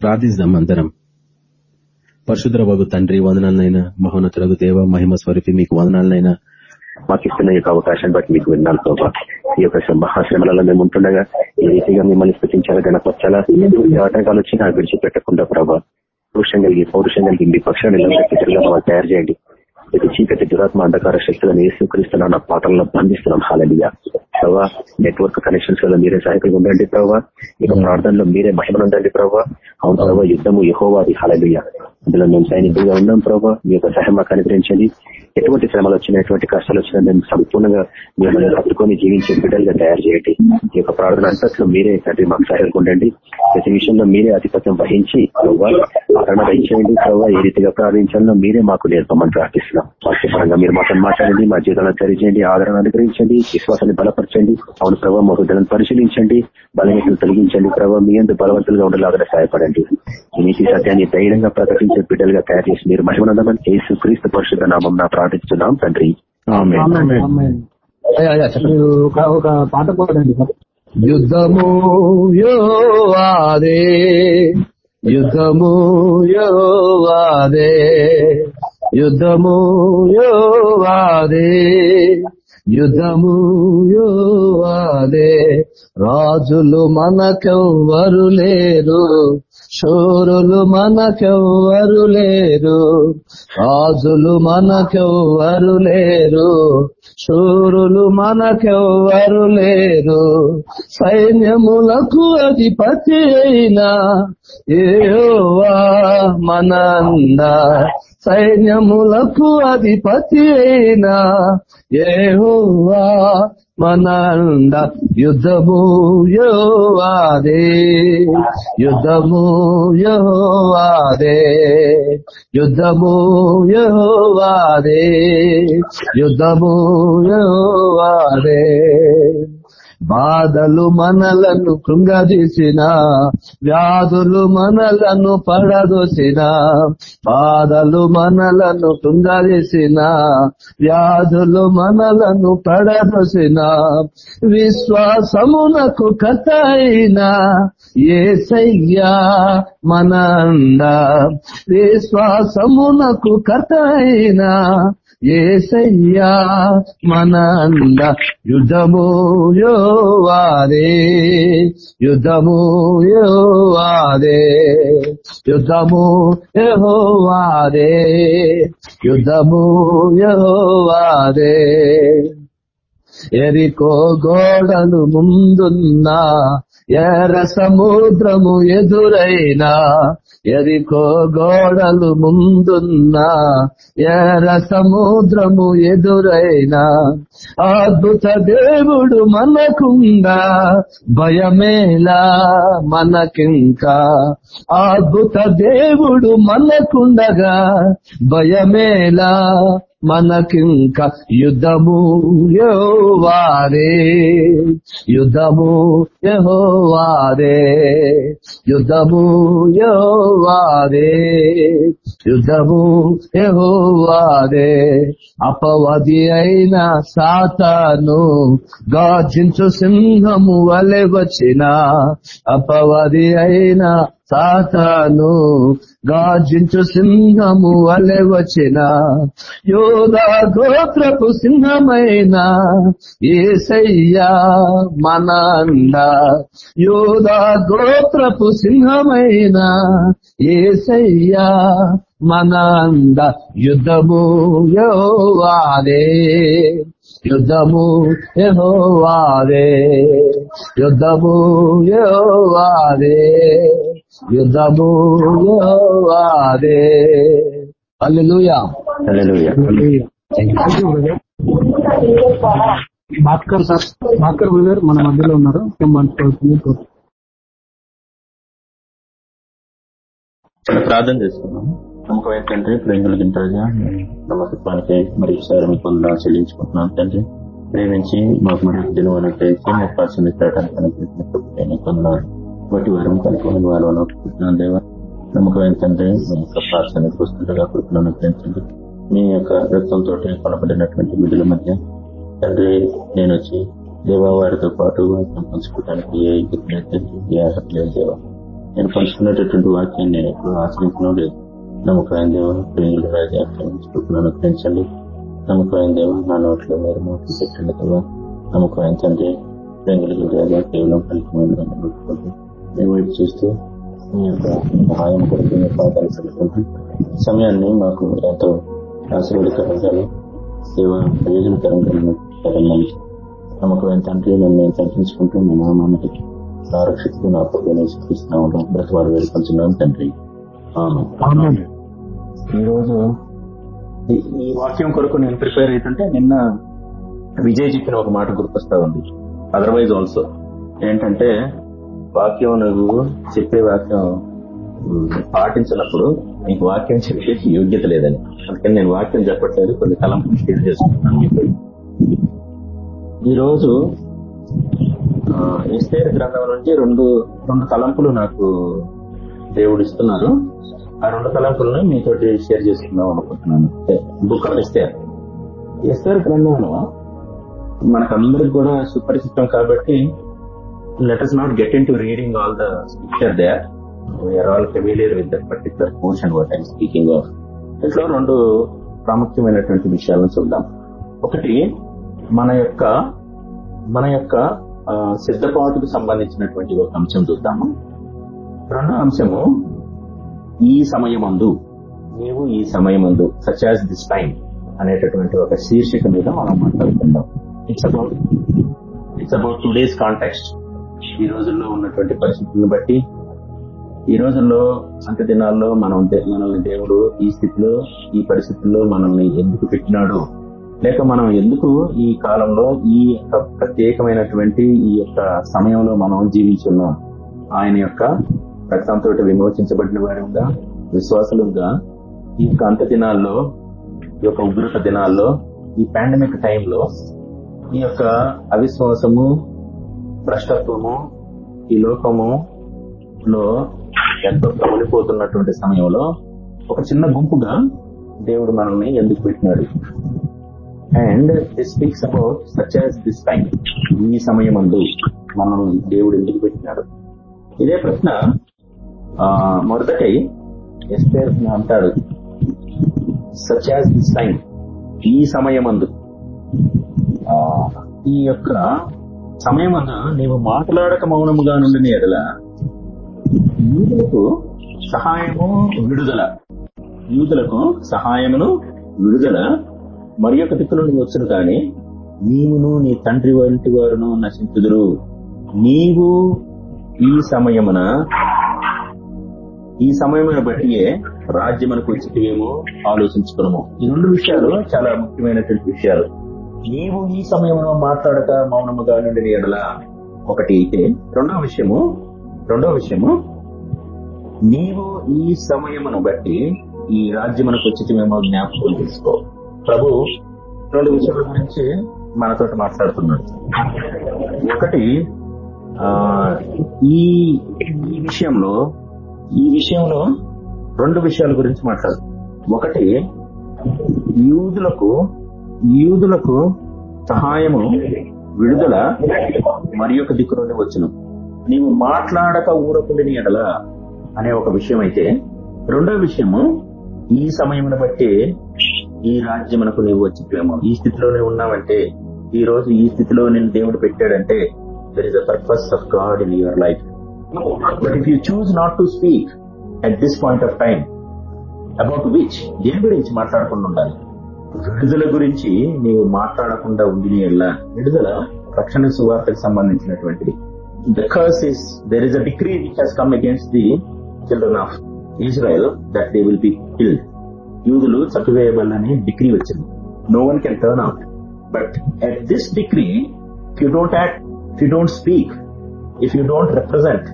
ప్రార్థిద్దాం అందరం పరశుద్ర బాబు తండ్రి వందనాలనైనా మహోన్నతులకు దేవ మహిమ స్వరూపి మీకు వందనాలనైనా. మాకు ఇస్తున్న యొక్క అవకాశాన్ని బట్టి మీకు విన్నాను ప్రభావ ఈ యొక్క మహాశ్రమలలో మేము ఉంటుండగా ఈ రీతిగా మిమ్మల్ని స్థుతించాలా గణపరచాలా? ఆటంకాలు వచ్చినా విడిచిపెట్టకుండా ప్రభావ పౌరుషం కలిగి పౌరుషం కలిగి మీ పక్షాన్ని తయారు చేయండి. ప్రతి చీకటి దురాత్మ అంధకార శక్తులను ఏసుక్రీస్తున్నా నా పాటలను బంధిస్తున్నాం. హాలలియా ప్రభావ నెట్వర్క్ కనెక్షన్స్లో మీరే సహాయకులు ఉండండి ప్రభావ ఇక ప్రార్థనలో మీరే మహిమనుండండి ప్రభావ అవును ప్రభావ యుద్ధము యహోవాది. హాలనియ అందులో మేము సైనికులుగా ఉన్నాం ప్రభావ మీ యొక్క సహాయం మాకు అనుగ్రహించండి. ఎటువంటి శ్రమలు వచ్చినా ఎటువంటి కష్టాలు వచ్చినా మేము సంపూర్ణంగా మిమ్మల్ని హత్తుకొని జీవించే బిడ్డలుగా తయారు చేయండి. ఈ యొక్క ప్రార్థన అంతట్లో మీరే తండ్రి మాకు సహాయం ఉండండి. ప్రతి విషయంలో మీరే ఆధిపత్యం వహించి ఆదరణ వహించండి ప్రభావ ఏ రీతిగా ప్రార్థించాలో మీరే మాకు నేర్పమని ప్రార్థిస్తున్నాం. వాక్యపరంగా మీరు మాతో మాట్లాడండి మా జీవితంలో తెలియజేయండి ఆదరణ అనుగ్రహించండి విశ్వాసాన్ని బలపరచండి అవును ప్రభావ మా హృదయాలను పరిశీలించండి బలహీనతలు తొలగించండి ప్రభావ మీ అందు బలవంతులుగా ఉండేలాగా సహాయపడండి. ఈ నీతి సత్యాన్ని ధైర్యంగా ప్రకటించే బిడ్డలుగా తయారు చేసి మీరు మహిమనందమని యేసు క్రీస్తు పరిశుద్ధ నామం ప్రార్థిస్తున్నాం తండ్రి. ఒక పాట పాడండి యుద్ధము యోవాదే యుద్ధము యోవాదే యుద్ధము యోవాదే యుద్ధము యోవాదే. రాజులు మనకెవ్వరు లేరు శూరులు మనకెవ్వరు లేరు రాజులు మనకెవ్వరు లేరు శూరులు మనకెవ్వరు లేరు. సైన్యములకు అధిపతి అయినా ఏవా మనంద సైన్యములకు అధిపతి అయినా ఏహోవా మనంద యుద్ధము యోవాదే. యుద్ధము యోవాదే. యుద్ధము యోవాదే. యుద్ధము యోవాదే. బాధలు మనలను కృంగదీసిన వ్యాధులు మనలను పడదోసిన బాధలు మనలను కృంగదీసిన వ్యాధులు మనలను పడదోసిన విశ్వాసమునకు కథ అయినా ఏసయ్యా మనంద విశ్వాసమునకు కథ అయినా ఏసయ్యా మనంద యుద్ధము యోవాదే యుద్ధము యోవాదే యుద్ధము యహోవాదే యుద్ధము యహోవాదే. ఎరికో గోడలు ముందున్నా ఎర్ర సముద్రము ఎదురైనా ఎరికో గోడలు ముందున్నా ఎర్ర సముద్రము ఎదురైనా అద్భుత దేవుడు మనకుందా భయమేలా మనకింకా అద్భుత దేవుడు మనకుండగా భయమేలా మనకింక యుద్ధము యోవారే యుద్ధము యహోవారే. యుద్ధము యోవారే యుద్ధము యహోవారే. అపవది అయిన సాతాను గాజించు సింహము వలె వచ్చిన. అపవది అయిన సాతాను గాజించు సింహము వలె వచ్చిన. యోధా గోత్రపు సింహమైన ఏసయ్యా మనంద. యోధా గోత్రపు సింహమైన ఏసయ్యా మనంద. యుద్ధము యోవారే యుద్ధము యహోవారే యుద్ధము యోవారే యుద్ధము యహోవాదే hallelujah. Bhaskar sir Bhaskar brother మన మధ్యలో ఉన్నారు. ప్రార్థన చేసుకున్నాం నమ్మకం ఏంటంటే ప్రేమలు గింటాజా నమ్మకత్వానికి మరియు సారం పొందడం చెల్లించుకుంటున్నాం తండ్రి. ప్రేమించి మాకు మరి దినం అనుగ్రహించి మాకు పరిశుద్ధి పెట్టడానికి అనుగ్రహించిన పొందాను బట్టి వరం కనుక్కొని వారు అనుకుంటున్నాను దేవ నమ్మకమైన తండ్రి మీ యొక్క ప్రార్థన చూస్తుండగా కృపను అనుగ్రహించండి. మీ యొక్క రక్తంతో కొనబడినటువంటి బిడ్డల మధ్య తండ్రి నేను వచ్చి దేవా వారితో పాటు పంచుకోవడానికి ఏ ఏ అర్హత లేదు దేవా. నేను పంచుకునేటటువంటి వాక్యాన్ని నేను ఎప్పుడు ఆశ్రయించడం లేదు నమ్మకమైన దేవ ప్రియులు రాజా క్షమించుకుంటున్నాను పెంచండి నమ్మకమైన దేవ నా నోట్లో మీరు నోట్లు పెట్టండి కదా నమ్మకమైన తండ్రి ప్రేంగులకు రాజా కేవలం ఫలితమైన మీ వైపు చూస్తూ మీ యొక్క సహాయం కొరకు మీ పాదాలు చదువుకుంటూ సమయాన్ని మాకు ఎంతో ఆశీర్వదకరంగా సేవ ప్రయోజనకరంగా నమ్మకమైన తండ్రి నన్ను నేను తగ్గించుకుంటూ మీ నామానికి నా నా పొద్దునే చూపిస్తున్నాం బ్రతవారు వేడుకొంచున్నాం తండ్రి. ఈరోజు ఈ- ఈ వాక్యం కొరకు నేను ప్రిపేర్ అవుతుంటే నిన్న విజయ్ చెప్పిన ఒక మాట గుర్తొస్తా ఉంది. అదర్వైజ్ ఆల్సో ఏంటంటే వాక్యం నువ్వు చెప్పే వాక్యం పాటించినప్పుడు నీకు వాక్యం చెప్పే యోగ్యత లేదని. అందుకని నేను వాక్యం చెప్పట్లేదు కొన్ని తలంపులు షేర్ చేసుకుంటున్నాను మీకు. ఈ రోజు గ్రంథం నుంచి రెండు రెండు తలంపులు నాకు దేవుడు ఇస్తున్నారు. ఆ రెండు తలంపులను మీతోటి షేర్ చేసుకుందాం అనుకుంటున్నాను. బుక్ ఆఫ్ ఇస్తేర్ ఇస్తేర్ గ్రంథంలో మనకందరికి కూడా సుపరిచితం కాబట్టి let us not get into reading all the scripture they we're all familiar with that particular portion what I'm speaking of ఇట్లా రెండు ప్రాముఖ్యమైనటువంటి విషయాలను చూద్దాం. ఒకటి మన యొక్క మన యొక్క సిద్ధపాటుకు సంబంధించినటువంటి ఒక అంశం చూద్దాము. రెండో అంశము ఈ సమయమందు నీవు ఈ సమయమందు సచ్ యాజ్ దిస్ టైం అనేటటువంటి ఒక శీర్షిక మీద మనం మాట్లాడుకుందాం. It's about it's about today's context ఈ రోజుల్లో ఉన్నటువంటి పరిస్థితులను బట్టి ఈ రోజుల్లో అంత్య దినాల్లో మనం మనల్ని దేవుడు ఈ స్థితిలో ఈ పరిస్థితుల్లో మనల్ని ఎందుకు పెట్టినాడు? లేక మనం ఎందుకు ఈ కాలంలో ఈ యొక్క ప్రత్యేకమైనటువంటి ఈ యొక్క సమయంలో మనం జీవించున్నాం? ఆయన యొక్క రక్తంతో విమోచించబడిన వారుగా విశ్వాసులుగా ఈ యొక్క అంత్య దినాల్లో ఈ యొక్క ఉగ్రత దినాల్లో ఈ పాండమిక్ టైంలో ఈ యొక్క అవిశ్వాసము భ్రష్టత్వము ఈ లోకము లో ఎంతో ప్రబలిపోతున్నటువంటి సమయంలో ఒక చిన్న గుంపుగా దేవుడు మనల్ని ఎందుకు పెట్టినాడు? And this speaks about such as this time ఈ సమయం అందు మనల్ని దేవుడు ఎందుకు పెట్టినాడు? ఇదే ప్రశ్న ఆ, మొదటై ఎస్పేర్ అంటాడు. సచ్ యాజ్ దిస్ టైం ఈ సమయం అందు ఈ యొక్క సమయమందు నీవు మాట్లాడక మౌనముగా నుండిన ఎడల యూదులకు సహాయము విడుదల. యూదులకు సహాయమును విడుదల. మరి యొక్క దిక్కు నుండి వచ్చును కానీ నీవును నీ తండ్రి వంటి వారును నశించుదురు. నీవు ఈ సమయమున ఈ సమయమును బట్టియే రాజ్యమునకు ఏమో ఆలోచించుకున్నాము ఈ రెండు విషయాలు చాలా ముఖ్యమైనటువంటి విషయాలు. నీవు ఈ సమయంలో మాట్లాడక మౌనముగా నుండి ఎడలా ఒకటి అయితే రెండవ విషయము రెండో విషయము నీవు ఈ సమయమును బట్టి ఈ రాజ్యమునకు వచ్చి మేము జ్ఞాపకం తీసుకో ప్రభు రెండు విషయాల గురించి మనతో మాట్లాడుతున్నాడు. ఒకటి ఆ ఈ ఈ విషయంలో ఈ విషయంలో రెండు విషయాల గురించి మాట్లాడు ఒకటి యూదులకు యూదులకు సహాయము విడుదల మరి యొక్క దిక్కు నుండి వచ్చును. నీవు మాట్లాడక ఊరకుండిని ఎడల అనే ఒక విషయం అయితే రెండో విషయము ఈ సమయమును బట్టి ఈ రాజ్యమునకు నీవు వచ్చిపోయాము. ఈ స్థితిలోనే ఉన్నావంటే ఈ రోజు ఈ స్థితిలో నేను దేవుడు పెట్టాడంటే there is a purpose of God in your life but if you choose not to speak at this point of time about which దేని గురించి మాట్లాడకుండా ఉండాలి. విడుదల గురించి నీవు మాట్లాడకుండా ఉండి ఎలా? విడుదల రక్షణ సువార్తకు సంబంధించినటువంటిది. The curse is there is a degree which has come against the children of Israel that they will be killed యూదులు చంపివేయబడాలని డిగ్రీ వచ్చింది. No one can turn out but at this degree if you don't act if you don't speak if you don't represent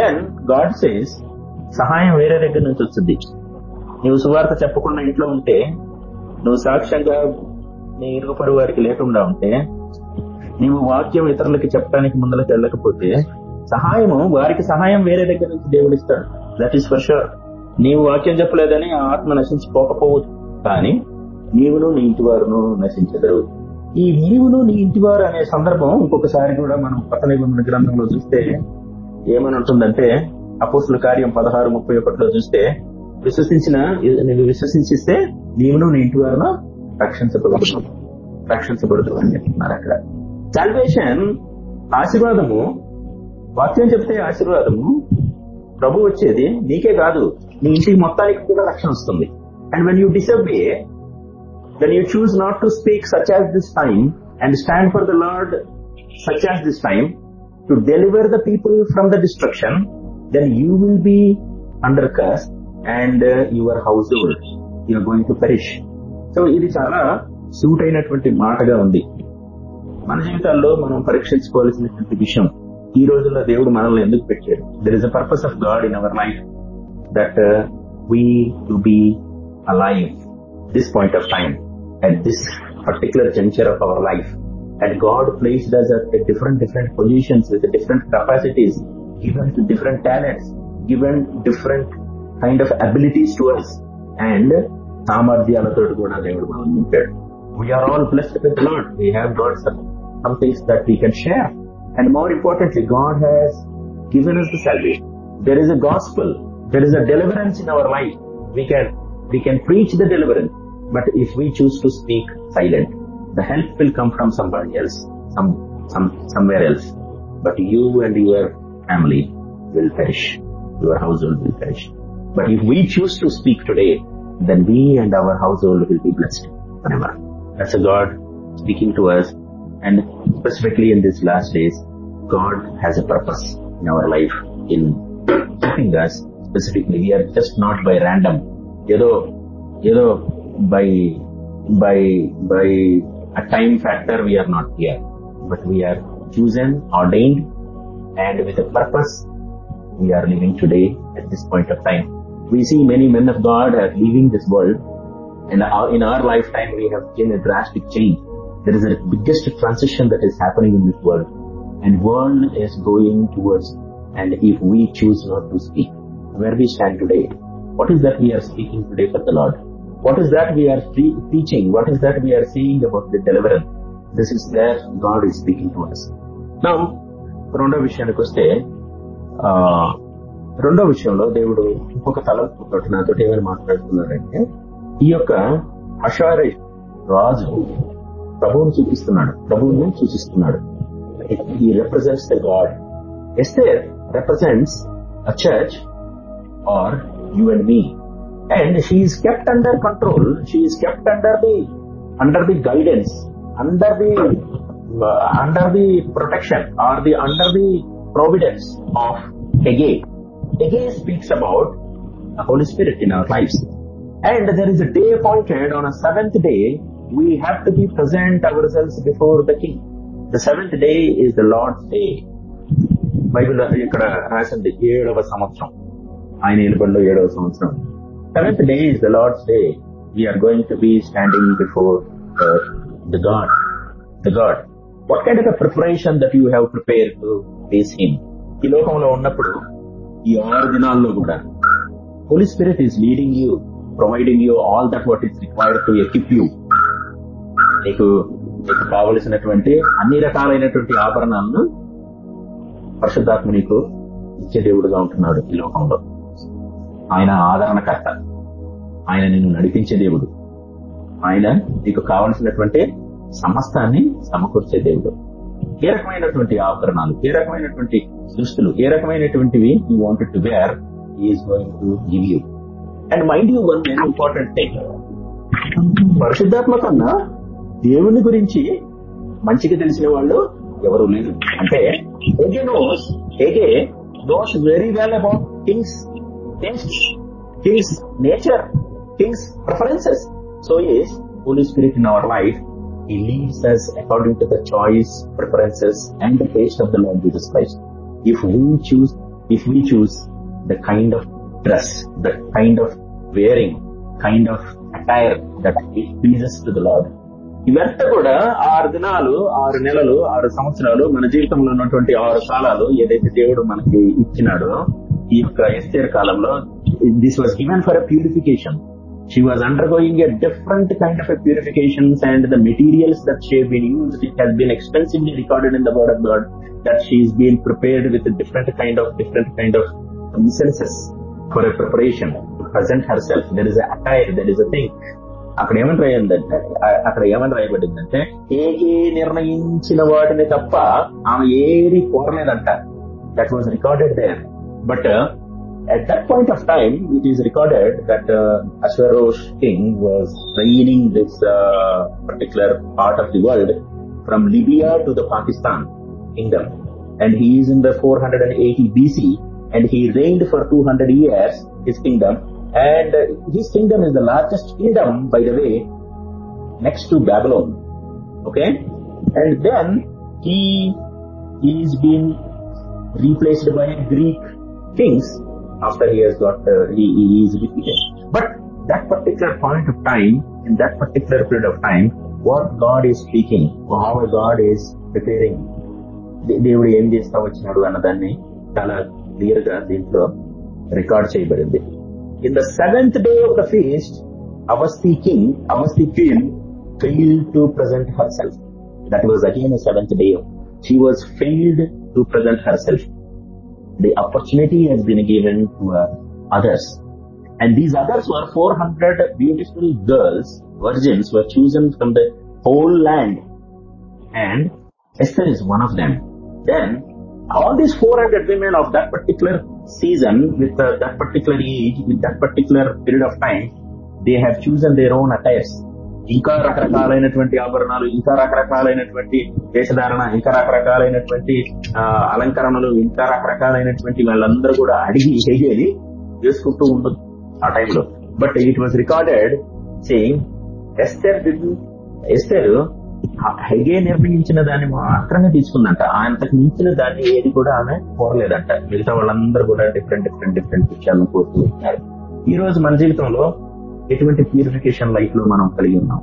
then God says సహాయం వేరే దగ్గర నుంచి వస్తుంది నువ్వు సువార్త చెప్పకుండా ఇంట్లో ఉంటే నువ్వు సాక్ష్యంగా నీ ఇరుగుపడి వారికి లేకుండా ఉంటే నీవు వాక్యం ఇతరులకి చెప్పడానికి ముందరకు వెళ్ళకపోతే సహాయము వారికి సహాయం వేరే దగ్గర నుంచి దేవుడు ఇస్తాడు. దట్ ఈస్ ఫర్ షూర్ నీవు వాక్యం చెప్పలేదని ఆ ఆత్మ నశించిపోకపోవచ్చు. కానీ నీవును నీ ఇంటి వారును నశించదరు ఈ నీవును నీ ఇంటివారు అనే సందర్భం ఇంకొకసారి కూడా మనం కొత్త గ్రంథంలో చూస్తే ఏమని ఉంటుందంటే అపోసుల కార్యం పదహారు ముప్పై ఒకటిలో చూస్తే విశ్వసించిన నువ్వు విశ్వసించిస్తే నీవు నువ్వు ఇంటి వారిలో రక్షించబడుతున్నావు రక్షించబడుతు అని చెప్తున్నారు అక్కడ. సాల్వేషన్ ఆశీర్వాదము. వాక్యం చెప్తే ఆశీర్వాదము. ప్రభు వచ్చేది నీకే కాదు నీ ఇంటికి మొత్తానికి కూడా రక్షణ వస్తుంది. And when you disobey then you choose not to speak such as this time and stand for the Lord such as this time to deliver the people from the destruction then you will be under curse and your household you are going to perish so ఇది చాలా suit అయినటువంటి మాటగా ఉంది. మన జీవితాల్లో మనం పరీక్షించుకోవాల్సినటువంటి విషయం ఈ రోజుల్లో దేవుడు మనల్ని ఎందుకు పెట్టాడు? There is a purpose of God in our life that we to be a life this point of time at this particular juncture of our life and God places does different different positions with different capacities given to different talents given different kind of abilities to and సామర్థ్యాలతో కూడా దేవుడు మనం నింపాడు we are all blessed with Lord we have God some some things that we can share and more importantly God has given us the salvation. There is a gospel. There is a deliverance in our life. We can we can preach the deliverance, but if we choose to speak silent, the help will come from somebody else, some some somewhere else. But you and your family will perish. Your household will perish. But if we choose to speak today, then we and our household will be blessed forever. That's a God speaking to us and specifically in these last days, God has a purpose in our life in keeping us specifically. We are just not by random, you know, you know, by, by, by a time factor we are not here, but we are chosen, ordained and with a purpose we are living today at this point of time we see many men of God are leaving this world, and in our lifetime we have seen a drastic change. There is a biggest transition that is happening in this world, and world is going towards. And if we choose not to speak, where we stand today, what is that we are speaking today for the Lord? What is that we are teaching? What is that we are saying about the deliverance? This is where God is speaking to us. Now, Ronda Vishyanukoste, uh, రెండో విషయంలో దేవుడు ఇంకొక తలంపు తోటి నాతో ఏమని మాట్లాడుతున్నాడంటే ఈ యొక్క హషారే రాజు ప్రభువును చూపిస్తున్నాడు ప్రభువుని సూచిస్తున్నాడు ఈ represents the God Esther represents a church or you and me. And she is kept under control. She is kept under the under the guidance, under the uh, under the protection or the under the providence of Haggai. Haggai speaks about the Holy Spirit in our lives. And there is a day appointed on a seventh day. We have to be present ourselves before the King. The seventh day is the Lord's day. Bible ఇక్కడ రాసింది ఏడవ సంవత్సరం ఆయన ఏలుబడిలో ఏడవ సంవత్సరం seventh day is the Lord's day we are going to be standing before the God the God what kind of preparation that you have prepare to face him ఈ లోకంలో ఉన్నప్పుడు ఈ ఆరు దినాల్లో కూడా. Holy Spirit is leading you providing you all that what is required to equip you నీకు నీకు కావలసినటువంటి అన్ని రకాలైనటువంటి ఆభరణాలను పరిశుద్ధాత్మ నీకు ఇచ్చే దేవుడుగా ఉంటున్నాడు ఈ లోకంలో. ఆయన ఆదరణకర్త. ఆయన నిన్ను నడిపించే దేవుడు. ఆయన నీకు కావలసినటువంటి సమస్తాన్ని సమకూర్చే దేవుడు. ఏ రకమైనటువంటి ఆభరణాలు ఏ రకమైనటువంటి దుస్తులు ఏ రకమైనటువంటివి you wanted to wear is going to give you and mind you one very important thing పరిశుద్ధాత్మ కన్నా దేవుని గురించి మంచిగా తెలిసిన వాళ్ళు ఎవరు లేరు. అంటే Hegai knows Hegai knows very well about things taste things nature things preferences so is Holy Spirit in our life He leads us according to the choice, preferences, and the taste of the Lord Jesus Christ. If we choose, if we choose the kind of dress, the kind of wearing, kind of attire that pleases to the Lord, ఇవంతా కూడా ఆరు దినాలు ఆరు నెలలు ఆరు సంవత్సరాలు మన జీవితంలో ఉన్నటువంటి ఆరు కాలాలు ఏదైతే దేవుడు మనకి ఇచ్చినాడో ఈ యొక్క ఎస్టేర్ కాలంలో this was given for a purification she was undergoing a different kind of purifications and the materials that she been used it has been expensively recorded in the word of God that she is been prepared with different kind of different kind of incenses for a preparation to present herself. There is a attire, there is a thing. అక్కడ ఏమని రాయిందంటే ఆ- అక్కడ ఏమని రాయబడిందంటే AK నిర్ణయించిన వాటిని తప్ప ఆమె ఏది కోరలేదంట that was recorded there but at that point of time, it is recorded that uh, Ashwarosh king was reigning this uh, particular part of the world from Libya to the Pakistan kingdom. And he is in the 480 BC and he reigned for 200 years, his kingdom. And uh, his kingdom is the largest kingdom, by the way, next to Babylon. Okay? And then he is been replaced by Greek kings after he has got, uh, he, he is defeated. But that particular point of time, in that particular period of time, what God is speaking, or how God is preparing, they- దేవుడు ఏం చేస్తా వచ్చినాడు అన్నదాన్ని చాలా clear గా దీంట్లో record చేయబడింది in the seventh day of the feast Awasthi king Awasthi queen fail to present herself that was again seventh day she was failed to present herself the opportunity has been given to uh, others. And these others were 400 beautiful girls, virgins were chosen from the whole land. And Esther is one of them. Then all these 400 women of that particular season, with uh, that particular age, with that particular period of time, they have chosen their own attires. ఇంకా రకరకాలైనటువంటి ఆభరణాలు ఇంకా రకరకాలైనటువంటి వేషధారణ ఇంకా రకరకాలైనటువంటి అలంకరణలు ఇంకా రకరకాలైనటువంటి వాళ్ళందరూ కూడా అడిగి హెగేది చేసుకుంటూ ఉండదు ఆ టైంలో. But it was recorded saying Esther Esther Hegai నిర్ణయించిన దాన్ని మాత్రమే తీసుకుందంట. అంతకు మించిన దాన్ని ఏది కూడా ఆమె కోరలేదంట. మిగతా వాళ్ళందరూ కూడా డిఫరెంట్ డిఫరెంట్ డిఫరెంట్ విషయాలను కోరుతూ ఈ రోజు మన జీవితంలో ఎటువంటి ప్యూరిఫికేషన్ లైఫ్లో మనం కలిగి ఉన్నాం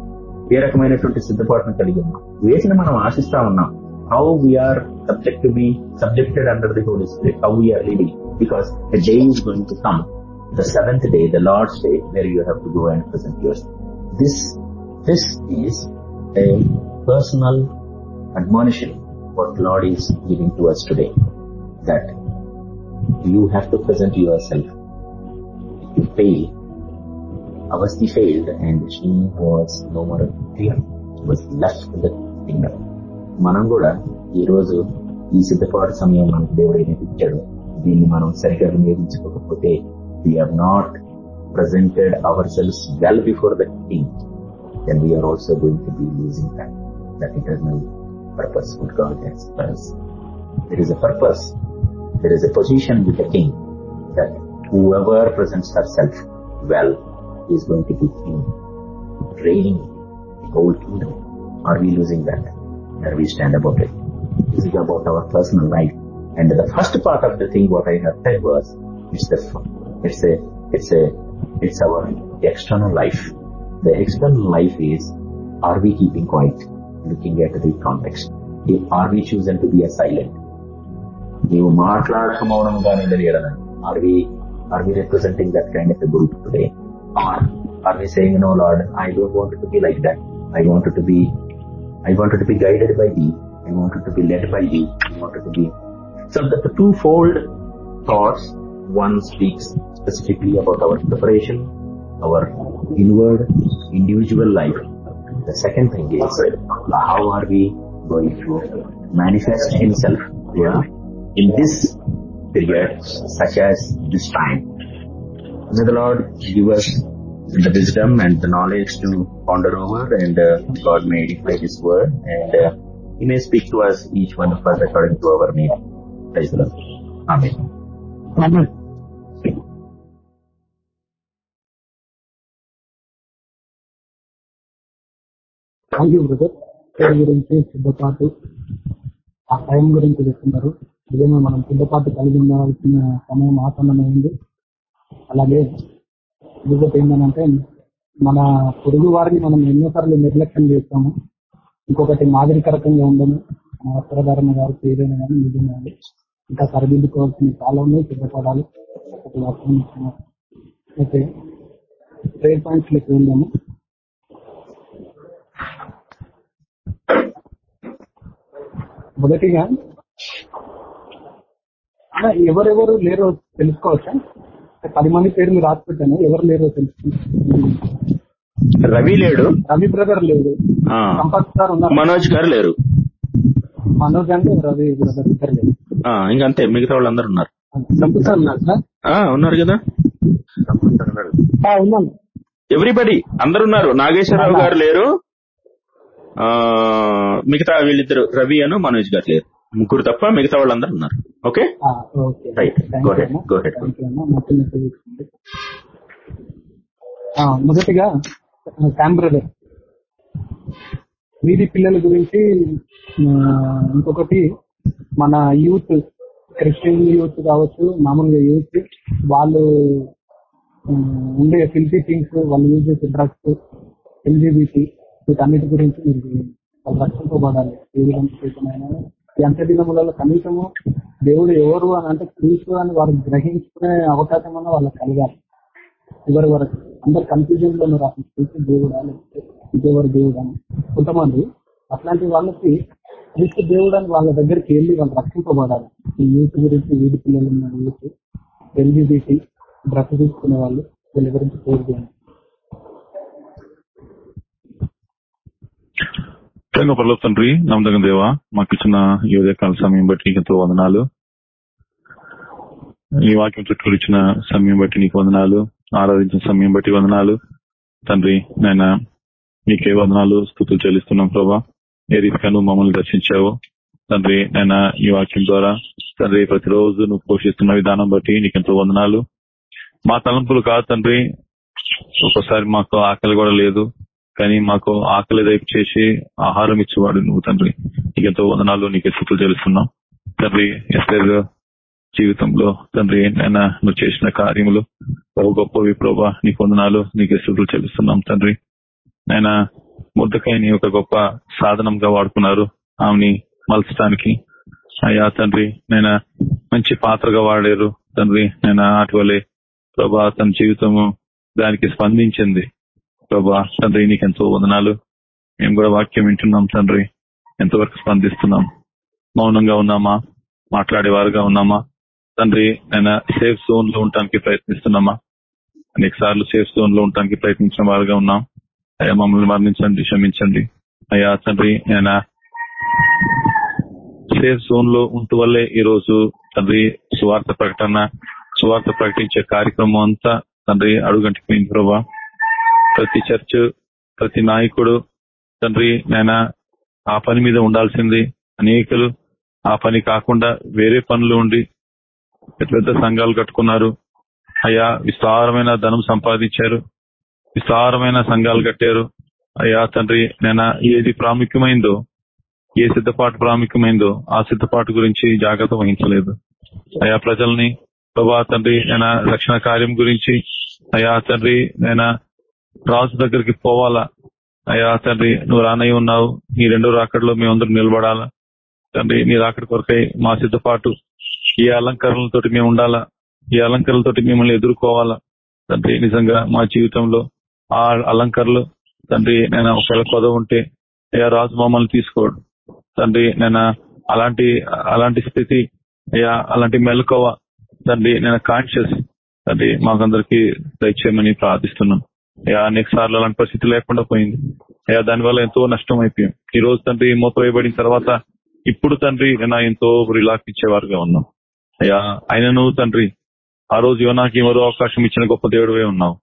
ఏ రకమైనటువంటి సిద్ధపాటును కలిగి ఉన్నాం వేసిన మనం ఆశిస్తా ఉన్నాం how we are subject to be subjected under the Holy Spirit how we are living because the day is going to come the seventh day the Lord's day where you have to go and present yours this this is a personal admonition what Lord is giving to us today. That you have to present yourself. If you fail, Avasti failed and she was no more here. She was left in the kingdom. మనం కూడా ఈ రోజు ఈ సిద్ధపాటు సమయం మనకు దేవుడు ఏదైతే ఇచ్చాడు దీన్ని మనం సరిగ్గా వినియోగించుకోకపోతే we have not presented ourselves well before the king then we are also going to be losing that, that eternal purpose what God has for us. There is a purpose, there is a position with the king that whoever presents herself well is going to be king, reigning the whole kingdom. Are we losing that? Where we stand about it? This is about our personal life. And the first part of the thing what I have said was, it's the, it's a, it's a, it's our external life. The external life is, are we keeping quiet, looking at the context? Are we choosing to be a silent? నీవు మాట్లాడక మౌనంగా నిలయడన are we are we representing that kind of a group today or are we saying, no Lord, I don't want it to be like that. I want it to be, I want it to be guided by thee. I want it to be led by thee. I want it to be. So that the twofold thoughts, one speaks specifically about our preparation, our inward, individual life. The second thing is, how are we going to manifest himself yeah. in this period, such as this time, May the Lord give us the wisdom and the knowledge to ponder over and uh, God may declare His word and uh, He may speak to us, each one of us according to our need. Praise the Lord. Amen. Amen. Thank you brother పేరు గురించి సిద్ధపాటు ఆ time గురించి చెప్తున్నారు నిజంగా మనం సిద్ధపాటు కలిగి ఉండాల్సిన సమయం ఆసన్నమైంది అలాగే ఇంకొకటి ఏంటంటే మన పొరుగు వారిని మనం ఎన్నోసార్లు నిర్లక్ష్యం చేస్తాము. ఇంకొకటి మాదిరికరకంగా ఉండము. వస్త్రధారణ గారు ఏదైనా కానీ నిజంగా ఇంకా సరిదిద్దుకోవాల్సిన చాలా ఉన్నాయి సిద్ధపడాలి అయితే ట్రేడ్ పాయింట్స్ లెక్క ఉందాము మొదటిగా ఎవరెవరు లేరో తెలుసుకోవచ్చా? పది మంది పేరు మీరు రాసి పెట్టాను ఎవరు లేరో తెలుసుకుంటాను రవి లేడు. రవి బ్రదర్ లేడు. ఆ, సంపత్ సార్ ఉన్నారు. మనోజ్ గారు లేరు. మనోజ్ అంటే రవి బ్రదర్ ఇద్దరు లేరు. ఇంకంతే మిగతా వాళ్ళందరూ ఉన్నారు. సంపత్ సార్ ఉన్నారు సార్? ఆ, ఉన్నారు కదా. ఆ, ఉన్నాను. ఎవ్రీబడి అందరు ఉన్నారు. నాగేశ్వరరావు గారు లేరు. ఆ మిగతా వీళ్ళిద్దరు రవి అను మనోజ్ గారు లేరు. ముగ్గురు తప్ప మిగతా వాళ్ళందరూ ఉన్నారు. ఓకే. ఆ, మొదటిగా శామ్ బ్రదర్ వీధి పిల్లల గురించి ఇంకొకటి మన యూత్ క్రిస్టియన్ యూత్ కావచ్చు మామూలుగా యూత్ వాళ్ళు ఉండే ఫిల్తీ థింగ్స్ వాళ్ళు యూజ్ చేసే డ్రగ్స్ ఎల్జీబీటీ వీటన్నిటి గురించి మీరు వాళ్ళు రక్షింపబడాలి ఏ విధంగా ఎంత దినములలో కనీసము దేవుడు ఎవరు అని అంటే క్రీస్తు అని వారు గ్రహించుకునే అవకాశం అన్న వాళ్ళకి కలగాలి. చివరి వరకు అందరు కన్ఫ్యూజన్లో ఉన్నారు. అసలు క్రీస్తు దేవుడా ఇదేవరు దేవుడు అని. కొంతమంది అట్లాంటి వాళ్ళకి క్రీస్తు దేవుడు అని వాళ్ళ దగ్గరికి వెళ్ళి వాళ్ళు రక్షింపబడాలి. ఈ యూత్ గురించి వీడి పిల్లలు ఉన్న యూత్. ఎల్జీబీటీ డ్రగ్స్ తీసుకునే వాళ్ళు వీళ్ళ గురించి కోరుకోండి ముఖ్యంగా పర్లో తండ్రి నమ్మదగిన దేవ మాకు ఇచ్చిన ఈ ఉదయకాల సమయం బట్టి ఎంతో వందనాలు. ఈ వాక్యం చుట్టూ ఇచ్చిన సమయం బట్టి నీకు వందనాలు. ఆరాధించిన సమయం బట్టి వందనాలు. తండ్రి నేను నీకే వందనాలు. స్థుతులు చెల్లిస్తున్నాం ప్రభా. ఏ రీతిగా నువ్వు మమ్మల్ని దర్శించావు. తండ్రి నేను ఈ వాక్యం ద్వారా తండ్రి ప్రతిరోజు నువ్వు పోషిస్తున్న విధానం బట్టి నీకెంతో వందనాలు. మా తలంపులు కాదు తండ్రి. ఒక్కోసారి మాకు ఆకలి కూడా లేదు. కానీ మాకు ఆకలి వైపు చేసి ఆహారం ఇచ్చేవాడు నువ్వు తండ్రి. నీకెంతో వదనాలు నీకు స్థుతులు తెలుస్తున్నాం తండ్రి ఎస్టర్ జీవితంలో తండ్రి ఏంటైనా నువ్వు చేసిన కార్యములు బహు గొప్పవి ప్రభా నీకు వందనాలు నీకు స్థుతులు చెల్లిస్తున్నాం తండ్రి. ఆయన ముద్దకాయని ఒక గొప్ప సాధనంగా వాడుకున్నారు. ఆమెని మలచడానికి అయ్యా తండ్రి నేను మంచి పాత్రగా వాడారు. తండ్రి నేను అటువలే ప్రభా తన జీవితము దానికి స్పందించింది. ప్రభా తండ్రి నీకు ఎంతో వదనాలు. మేము కూడా వాక్యం వింటున్నాం తండ్రి. ఎంతవరకు స్పందిస్తున్నాం. మౌనంగా ఉన్నామా? మాట్లాడేవారుగా ఉన్నామా? తండ్రి నేను సేఫ్ జోన్లో ఉండటానికి ప్రయత్నిస్తున్నామా? అనేక సార్లు సేఫ్ జోన్లో ఉండటానికి ప్రయత్నించిన వారుగా ఉన్నాం. అయ్యా మమ్మల్ని మరణించండి క్షమించండి. అయ్యా తండ్రి నేను సేఫ్ జోన్లో ఉంటూ వల్లే ఈ రోజు తండ్రి సువార్త ప్రకటన సువార్త ప్రకటించే కార్యక్రమం అంతా తండ్రి అడుగంటిపోయింది ప్రభా. ప్రతి చర్చ్ ప్రతి నాయకుడు తండ్రి నేను ఆ పని మీద ఉండాల్సింది. అనేకులు ఆ పని కాకుండా వేరే పనులు ఉండి పెద్ద పెద్ద సంఘాలు కట్టుకున్నారు. అయ్యా విస్తారమైన ధనం సంపాదించారు. విస్తారమైన సంఘాలు కట్టారు. అయ్యా తండ్రి నేను ఏది ప్రాముఖ్యమైందో ఏ సిద్ధపాటు ప్రాముఖ్యమైందో ఆ సిద్ధపాటు గురించి జాగ్రత్త వహించలేదు. అయా ప్రజల్ని ప్రభా తండ్రి నేను రక్షణ కార్యం గురించి అయా తండ్రి నేను రాజు దగ్గరికి పోవాలా? అయ్యా తండ్రి నువ్వు రానయ్య ఉన్నావు. నీ రెండో రాకడలో మేమందరం నిలబడాలా? తండ్రి నీ రాకడ కొరకై మా సిద్ధపాటు ఈ అలంకరణలతోటి మేము ఉండాలా? ఈ అలంకరణలతోటి మిమ్మల్ని ఎదుర్కోవాలా? తండ్రి నిజంగా మా జీవితంలో ఆ అలంకరణలు తండ్రి నేను ఒకవేళ కొదవ ఉంటే అయ్యా రాజు మమ్మల్ని తీసుకోడు. తండ్రి నేను అలాంటి అలాంటి స్థితి అయ్యా అలాంటి మెలకువ తండ్రి నేను కాన్షియస్ తండ్రి మాకందరికి దయచేయమని ప్రార్థిస్తున్నాను అనేక సార్లు అలాంటి పరిస్థితి లేకుండా పోయింది. అయ్యా దానివల్ల ఎంతో నష్టం అయిపోయాం. ఈ రోజు తండ్రి మూతవేయబడిన తర్వాత ఇప్పుడు తండ్రి నేను ఎంతో రిలాక్స్ ఇచ్చేవారుగా ఉన్నాం. అయ్యా ఆయనను తండ్రి ఆ రోజు యువనాకి మరో అవకాశం ఇచ్చిన గొప్ప దేవుడివే ఉన్నావు.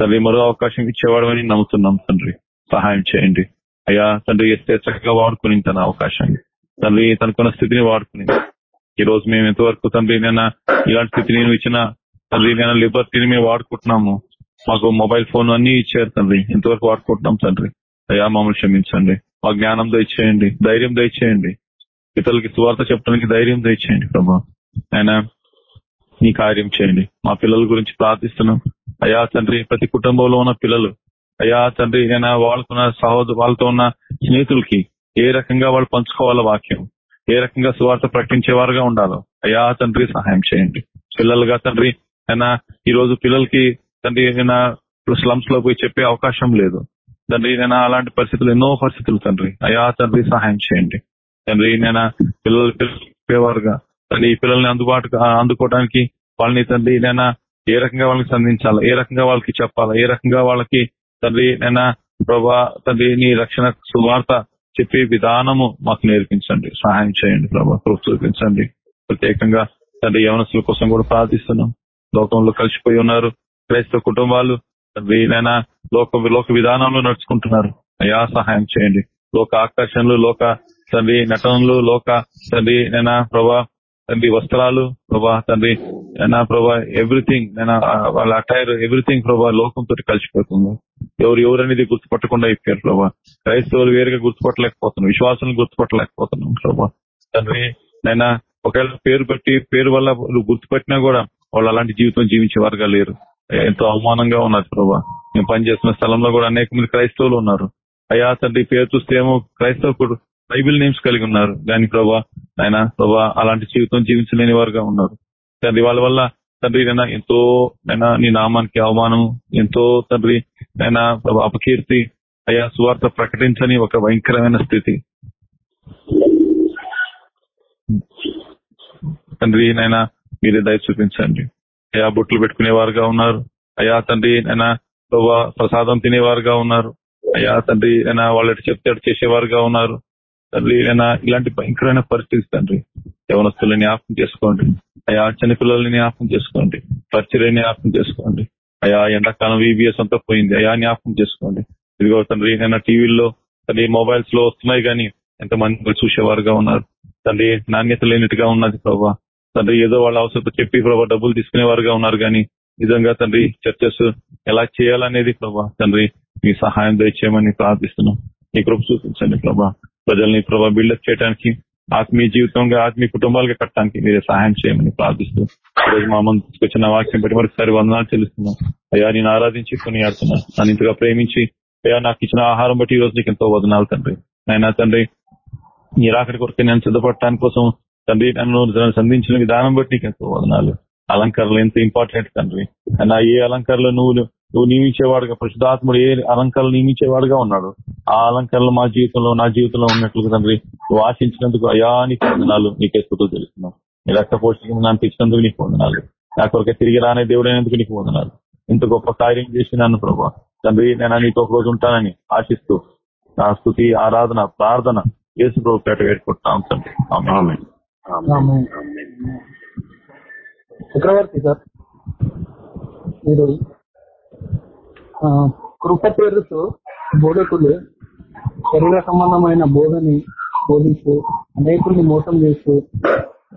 తండ్రి మరో అవకాశం ఇచ్చేవాడమని నమ్ముతున్నాం తండ్రి. సహాయం చేయండి. అయ్యా తండ్రి ఎస్తే చక్కగా వాడుకుని తన అవకాశాన్ని. తండ్రి తనకున్న స్థితిని వాడుకుని. ఈ రోజు మేము ఎంతవరకు తండ్రి నేను ఇలాంటి స్థితిని నేను ఇచ్చిన తండ్రి నేను లిబర్టీని మేము వాడుకుంటున్నాము. మాకు మొబైల్ ఫోన్ అన్ని ఇచ్చారు తండ్రి. ఇంతవరకు వాడుకుంటున్నాం తండ్రి. అయ్యా మమ్మల్ని క్షమించండి. మా జ్ఞానం దయచేయండి. ధైర్యం దయచేయండి. ఇతరులకి సువార్త చెప్పడానికి ధైర్యం దయచేయండి ప్రభా. ఆయన నీ కార్యం చేయండి. మా పిల్లల గురించి ప్రార్థిస్తున్నాం. అయ్యా తండ్రి ప్రతి కుటుంబంలో ఉన్న పిల్లలు. అయ్యా తండ్రి అయినా వాళ్ళకున్న సహోదరు వాళ్ళతో ఉన్న స్నేహితులకి ఏ రకంగా వాళ్ళు పంచుకోవాలో వాక్యం. ఏ రకంగా సువార్త ప్రకటించేవారుగా ఉండాలో. అయ్యా తండ్రి సహాయం చేయండి. పిల్లలుగా తండ్రి అయినా ఈ రోజు పిల్లలకి తండ్రి నేను స్లమ్స్లో పోయి చెప్పే అవకాశం లేదు. తండ్రి నేను అలాంటి పరిస్థితులు ఎన్నో పరిస్థితులు తండ్రి. అయ్యా తండ్రి సహాయం చేయండి. తండ్రి నేను పిల్లలు పిలిపేవారుగా తండ్రి ఈ పిల్లల్ని అందుబాటు అందుకోవడానికి వాళ్ళని తండ్రి నేను ఏ రకంగా వాళ్ళకి సంధించాలా? ఏ రకంగా వాళ్ళకి చెప్పాలా? ఏ రకంగా వాళ్ళకి తండ్రి నేను ప్రభా తండ్రి నీ రక్షణ సువార్త చెప్పే విధానము మాకు నేర్పించండి. సహాయం చేయండి ప్రభా చూపించండి. ప్రత్యేకంగా తండ్రి యవనస్తుల కోసం కూడా ప్రార్థిస్తున్నాం. లోకంలో కలిసిపోయి ఉన్నారు. క్రైస్తవ కుటుంబాలు తండ్రి లోక లోక విధానంలో నడుచుకుంటున్నారు. అయా సహాయం చేయండి. లోక ఆకర్షణలు లోక తండ్రి నటనలు లోక తండ్రి నైనా ప్రభా తండ్రి వస్త్రాలు ప్రభా తండ్రి నేనా ప్రభా ఎవ్రీథింగ్ నేను వాళ్ళ అటైర్ ఎవ్రీథింగ్ ప్రభా లోకంతో కలిసిపోతుంది. ఎవరు ఎవరు అనేది గుర్తుపట్టకుండా అయిపోయారు ప్రభా. క్రైస్తవులు వేరుగా గుర్తుపట్టలేకపోతున్నాం విశ్వాసం గుర్తుపట్టలేకపోతున్నాం ప్రభా. తండ్రి నైనా ఒకవేళ పేరు పెట్టి పేరు వల్ల గుర్తుపెట్టినా కూడా వాళ్ళు అలాంటి జీవితం జీవించే వారుగా లేరు. ఎంతో అవమానంగా ఉన్నది ప్రభా. మేము పనిచేస్తున్న స్థలంలో కూడా అనేక మంది క్రైస్తవులు ఉన్నారు. అయ్యా తండ్రి పేరు చూస్తే ఏమో క్రైస్తవ బైబిల్ నేమ్స్ కలిగి ఉన్నారు. దాని ప్రభా ఆయన ప్రభా అలాంటి జీవితం జీవించలేని వారుగా ఉన్నారు. తండ్రి వాళ్ళ వల్ల తండ్రి నైనా ఎంతో నైనా నీ నామానికి అవమానం ఎంతో తండ్రి నైనా ప్రభా అపకీర్తి అయ్యా సువార్త ప్రకటించని ఒక భయంకరమైన స్థితి. తండ్రి నైనా మీరే దయ చూపించండి. అయా బొట్లు పెట్టుకునేవారుగా ఉన్నారు. అయా తండ్రి అయినా ప్రసాదం తినేవారుగా ఉన్నారు. అయ్యా తండ్రి అయినా వాళ్ళు చెప్తే చేసేవారుగా ఉన్నారు. తండ్రి అయినా ఇలాంటి భయంకరమైన పరిస్థితి తండ్రి. యవనస్తుల్ని జ్ఞాపకం చేసుకోండి. అయా చిన్నపిల్లల్ని జ్ఞాపకం చేసుకోండి. పరిచర్య జ్ఞాపకం చేసుకోండి. అయా ఎండాకాలం వీబీఎస్ అంతా పోయింది. అయా జ్ఞాపకం చేసుకోండి. ఇదిగో తండ్రి నేను టీవీల్లో తండ్రి మొబైల్స్లో వస్తున్నాయి కానీ ఎంతమంది చూసేవారుగా ఉన్నారు. తండ్రి నాణ్యత లేనిట్టుగా ఉన్నది ప్రభావ తండ్రి ఏదో వాళ్ళ అవసరం చెప్పి ప్రభా డబ్బులు తీసుకునేవారుగా ఉన్నారు కానీ నిజంగా తండ్రి చర్చస్ ఎలా చేయాలనేది ప్రభా తండ్రి మీ సహాయం దయచేయమని ప్రార్థిస్తున్నాం. మీ కృప చూపించండి ప్రభా. ప్రజల్ని ప్రభా బిల్డప్ చేయడానికి ఆత్మీయ జీవితంగా ఆత్మీయ కుటుంబాలుగా కట్టడానికి మీరే సహాయం చేయమని ప్రార్థిస్తూ ఈరోజు మా ముందు తీసుకొచ్చిన వాక్యం బట్టి మరొకసారి వందనాలు చెల్లిస్తున్నాం. అయ్యా నేను ఆరాధించి కొనియాడుతున్నాను నన్ను ఇంతగా ప్రేమించి అయ్యా నాకు ఇచ్చిన ఆహారం బట్టి ఈ రోజు నీకు ఎంతో వదనాలు తండ్రి. నైనా తండ్రి నీ రాకడి కొరకు నేను సిద్ధపడటానికి కోసం తండ్రి నన్ను సంధించిన విధానం బట్టి నీకు ఎంతో వదనాలు. అలంకారాలు ఎంత ఇంపార్టెంట్ తండ్రి. అయినా ఏ అలంకరణలు నువ్వు నువ్వు నియమించేవాడుగా పరిశుధాత్ముడు ఏ అలంకారాలు నియమించేవాడుగా ఉన్నాడు? ఆ అలంకారాలు మా జీవితంలో నా జీవితంలో ఉన్నట్లుగా తండ్రి నువ్వు ఆశించినందుకు అయా నీకు వందనాలు. నీకే స్థుతులు తెలుస్తున్నావు నీ రక్త పోషకం అనిపించినందుకు తెచ్చినందుకు నీకు వందనాలు. నా కొరకే తిరిగి రానే దేవుడైనందుకు నీకు వందనాలు. ఇంత గొప్ప కార్యం చేసినాను ప్రభా తండ్రి నేను నీతో ఒక రోజు ఉంటానని ఆశిస్తూ నా స్థుతి ఆరాధన ప్రార్థన యేసు ప్రభు పేట వేడుకుంటున్నాం తండ్రి చక్రవర్తి సార్ మీరు ఆ, కృప పేరుతో బోధకులు శరీర సంబంధమైన బోధని బోధిస్తూ అనేకుల్ని మోసం చేస్తూ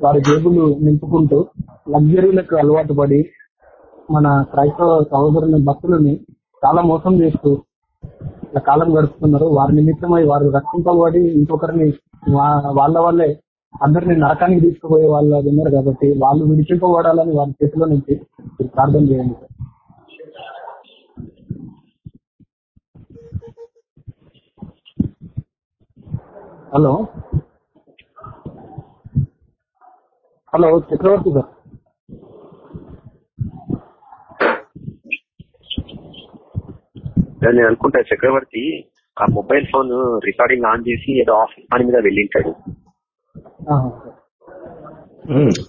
వారి జేబులు నింపుకుంటూ లగ్జరీలకు అలవాటు పడి మన క్రైస్తవ సహోదరుని భక్తులని చాలా మోసం చేస్తూ కాలం గడుపుతున్నారు. వారి నిమిత్తమై వారు రక్షింపబడి ఇంకొకరిని వా- వాళ్ళ అందరు అందరిని నరకానికి తీసుకుపోయే వాళ్ళు ఉన్నారు కాబట్టి వాళ్ళు విడిచిపోబడాలని వారి చేతిలో నుంచి మీరు ప్రార్థన చేయండి. Sir hello. Hello Chakravarthi sir. నేను అనుకుంటా చక్రవర్తి ఆ మొబైల్ ఫోన్ రికార్డింగ్ ఆన్ చేసి ఏదో ఆఫీస్ పని మీద వెళ్ళింటాడు.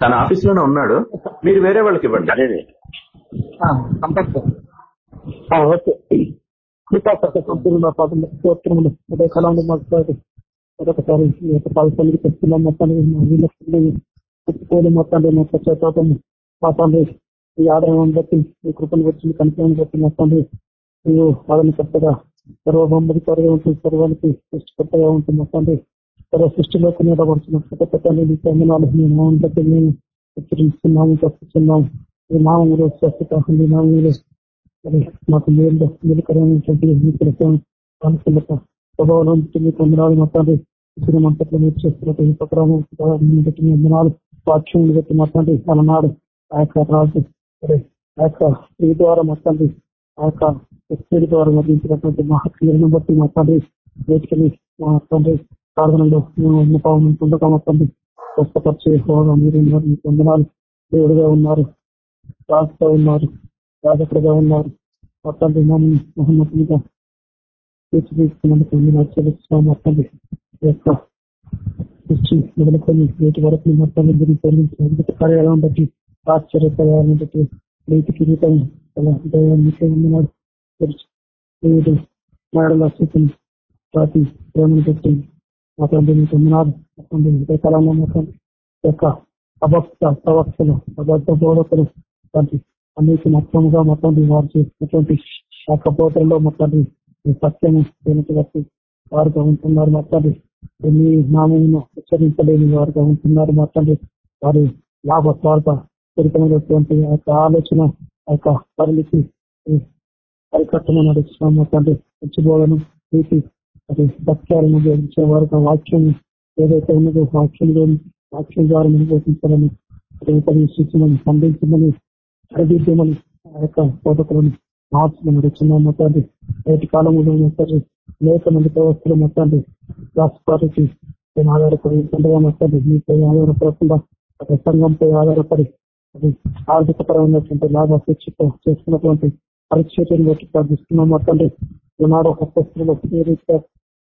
తన ఆఫీస్లోనే ఉన్నాడు. మీరు వేరే వాళ్ళకి ఇవ్వండి. అదే ఆ, సంపత్ ఓకే. మాట్లాడి మరొకసారి తెస్తున్నాం మొత్తాన్ని మా వీళ్ళకి పుట్టుకోలు మొత్తాన్ని మా పశ్చాత్తాపం మాట్లాడి ఈ ఆదాయం బట్టి ఈ కృపను వచ్చి కనిపించని బట్టి మొత్తాన్ని మీరు ఆదరణకర్తగా సర్వబొమ్మడికారుగా ఉంటుంది. సర్వానికి సృష్టికర్తగా ఉంటుంది మొత్తాన్ని సర్వ సృష్టిలో నిలబడుతున్న కృతజ్ఞతలు వందనాలు. మీ మేము హెచ్చరిస్తున్నాము నామంలో స్వస్థత నామంలో మాకు మేలు మేలుకరమైనటువంటి ప్రభావం మీకు వందనాలు మంతట్లో మీరు చేస్తున్న బట్టి మీ వందనాలు బట్టి అలనాడు ఆ యొక్క రాజు ఆ యొక్క స్త్రీ ద్వారా మొత్తాన్ని ఆ యొక్క స్త్రీ ద్వారా వర్ణించినటువంటి బట్టి మా తండ్రి ప్రార్థనలో మేము ఉన్న స్వస్థపరిచే హోదా మీరు ఉన్నారు. ఉన్నారు. రాజుగా ఉన్నారు. రాజకుడుగా ఉన్నారు. మొత్తాన్ని మమ్మల్ని మహమ్మతునిగా తీర్చిదిస్తున్నందుకు మీరు మొత్తాన్ని యొక్క మొదలుకొని నేటి వరకు మొత్తం గురించి అద్భుత కార్యాలను బట్టి ఆశ్చర్య బట్టి నీతి కిరీటం అలా ఉన్నాడు మేడల స్థితిని ప్రతి ప్రేమను పెట్టింది మా తండ్రి ఉన్నారు మా తండ్రి ఇదే కాలంలో యొక్క అభక్త ప్రవక్తలు అబద్ధ బోధకులు వంటి అన్నిటి మొత్తంగా మొత్తం వారు చేసినటువంటి శాఖపోతల్లో బోధల్లో తండ్రి ఈ సత్యము దేనికి బట్టి వారుగా ఉంటున్నారు మా ఎన్ని నామమును ఉచ్చరించలేని వారుగా ఉంటున్నారు మా వారి లాభ స్వార్థ చరితమైనటువంటి ఆ యొక్క ఆలోచన ఆ యొక్క పరిమితి పరికట్టను నడుస్తున్నాం మా మంచి బోధను నీతి అది సత్యాలను ఉపయోగించే వారికి వాక్యం ఏదైతే ఉన్నదో వాక్యం వాక్యం ద్వారా నిర్వహించాలని ఉపదేశించమని ఖండించమని సరిదిద్దమని ఆ యొక్క బోధకులను మార్చమని నడుస్తున్నాం మొత్తాన్ని. నేటి కాలంలో సరే అనేక మంది ప్రవస్తులు మొత్తాన్ని రాష్ట్రానికి నేను ఆధారపడి ఉండగా మొత్తాన్ని మీపై ఆధారపడకుండా ఒక సంఘంపై ఆధారపడి అది ఆర్థిక పరమైనటువంటి లాభ శిక్షతో చేసుకున్నటువంటి పరిచర్యను బట్టి ప్రార్థిస్తున్నాం మొత్తాన్ని. ఉన్నారు హస్తస్తులు ఏ రీతిగా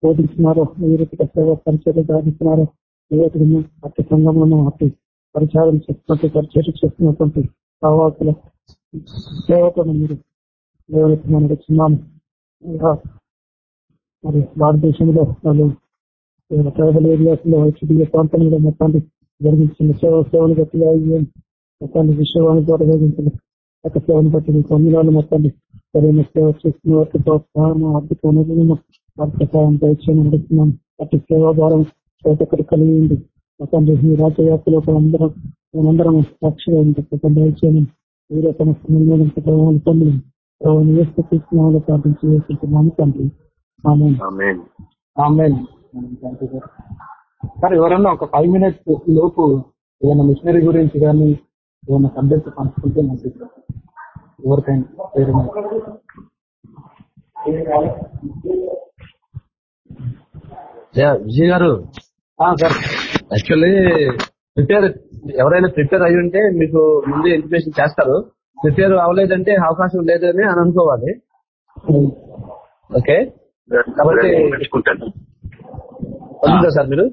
బోధించినారో ఏ రీతిగా సేవ పరిచయం సాధిస్తున్నారో ఏ విధంగా అతి సంఘంలో అతి పరిచారం చేస్తున్నట్టు పరిచయం చేస్తున్నటువంటి ప్రవాసుల సేవకులను మీరు లేవనెత్తమని నడుస్తున్నాము మరి భారతదేశంలో వాళ్ళు ట్రైబల్ ఏరియాస్లో హెచ్డిఏ ప్రాంతంలో మొత్తాన్ని జరిగించిన సేవ సేవలు గట్టిగా మొత్తాన్ని విశ్వవాణి ద్వారా జరిగించిన ఒక సేవను బట్టి అన్ని మొత్తాన్ని సరైన సేవ చేస్తున్న వారికి ప్రోత్సాహం ఆర్థిక వనరులను వారికి సహాయం దయచేయని నడుస్తున్నాం అట్టి సేవా భారం చేతక్కడి కలిగి ఉంది మొత్తాన్ని రాజ్యవ్యాప్తిలో అందరం మనందరం సాక్షిగా ఉంటుంది దయచేయని వీరే సమస్య పొంది తీసుకున్నామని ప్రార్థించి వేసుకుంటున్నాము తండ్రి సార్ ఎవరన్నా ఒక ఫైవ్ మినిట్స్ లోపు ఏదైనా మిషనరీ గురించి కానీ ఏదైనా సబ్జెక్ట్ పంచుకుంటే మంచిది ఎవరికైనా పేరు విజయ్ గారు. సార్. యాక్చువల్లీ ప్రిపేర్ ఎవరైనా ప్రిపేర్ అయి ఉంటే మీకు ముందు ఇన్ఫర్మేషన్ చేస్తారు. ప్రిపేర్ అవ్వలేదంటే అవకాశం లేదని అని అనుకోవాలి. ఓకే? కాబట్టి సార్ మీరు.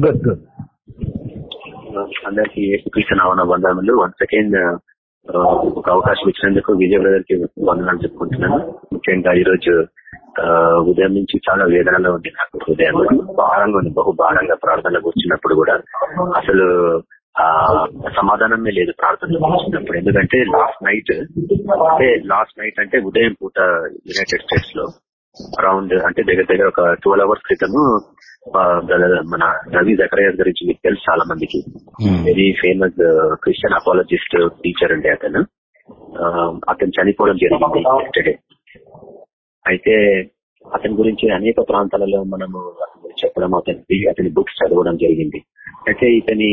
గుడ్. గుడ్. అందరికి ఏసుకృష్ణ నావన వందనములు. వన్ సెకండ్ uh, ఒక అవకాశం ఇచ్చినందుకు విజయ బ్రదర్కి వందనాలు చెప్పుకుంటున్నాను. ముఖ్యంగా ఈ రోజు ఉదయం నుంచి చాలా వేదనలో ఉంది నాకు హృదయం. భారంగా ఉంది బహు భారంగా ప్రార్థనలకు వచ్చినప్పుడు కూడా. అసలు ఆ సమాధానమే లేదు ప్రార్థనలో వచ్చినప్పుడు ఎందుకంటే లాస్ట్ నైట్ అంటే లాస్ట్ నైట్ అంటే ఉదయం పూట యునైటెడ్ స్టేట్స్లో అరౌండ్ అంటే దగ్గర దగ్గర ఒక ట్వెల్వ్ అవర్స్ క్రితము మన రవి జకరయాస్ గురించి మీకు తెలుసు చాలా మందికి. Very famous Christian apologist teacher అండి అతను. అతను చనిపోవడం జరిగింది ఎస్టర్డే అయితే అతని గురించి అనేక ప్రాంతాలలో మనము చెప్పడం అతని అతని బుక్స్ చదవడం జరిగింది. అయితే ఇతని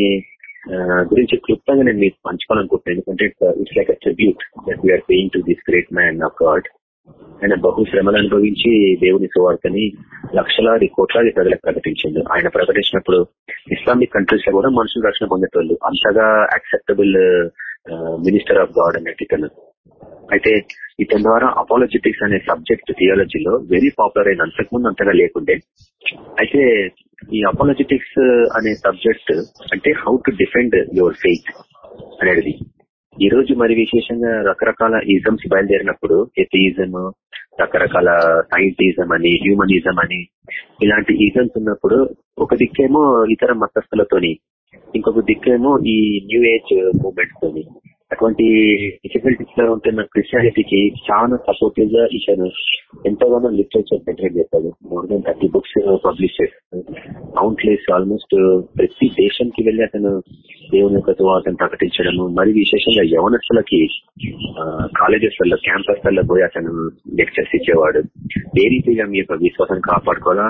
గురించి క్లుప్తంగా నేను మీకు పంచుకోవాలనుకుంటున్నాను. ఎందుకంటే it's like a tribute that we are paying to this great man of God ఆయన బహు శ్రమలు అనుభవించి దేవుని సువార్తని లక్షలాది కోట్లాది ప్రజలకు ప్రకటించిండు. ఆయన ప్రకటించినప్పుడు ఇస్లామిక్ కంట్రీస్లో కూడా మనుషులు రక్షణ పొందేటోళ్ళు. అంతగా యాక్సెప్టబుల్ మినిస్టర్ ఆఫ్ గాడ్ అన్నట్టు ఇతను అయితే ఇతని ద్వారా అపాలజెటిక్స్ అనే సబ్జెక్ట్ థియాలజీలో వెరీ పాపులర్ అయిన అంతకుముందు అంతగా లేకుండే. అయితే ఈ అపాలజెటిక్స్ అనే సబ్జెక్ట్ అంటే how to defend your faith అనేది. ఈ రోజు మరి విశేషంగా రకరకాల ఈజమ్స్ బయలుదేరినప్పుడు ఎథియిజం రకరకాల సైంటిజం అని హ్యూమనిజం అని ఇలాంటి ఈజమ్స్ ఉన్నప్పుడు ఒక దిక్కేమో ఇతర మతస్థులతోని ఇంకొక దిక్కేమో ఈ న్యూ ఏజ్ మూవ్మెంట్ తోని అటువంటి డిఫికల్టీస్లో ఉంటున్న క్రిస్టియానిటీకి చాలా సపోర్టివ్గా ఇతను ఎంతగానో లిటరేచర్ జనరేట్ చేస్తాడు more than thirty books publish చేస్తాడు కౌంట్లెస్ ఆల్మోస్ట్ ప్రతి దేశంకి వెళ్ళి అతను దేవుని యొక్క అతను ప్రకటించడము మరి విశేషంగా యవనస్తులకి కాలేజెస్ వల్ల క్యాంపస్ వల్ల పోయి అతను లెక్చర్స్ ఇచ్చేవాడు. ఏ రీతిగా మీ యొక్క విశ్వాసాన్ని కాపాడుకోవాలా?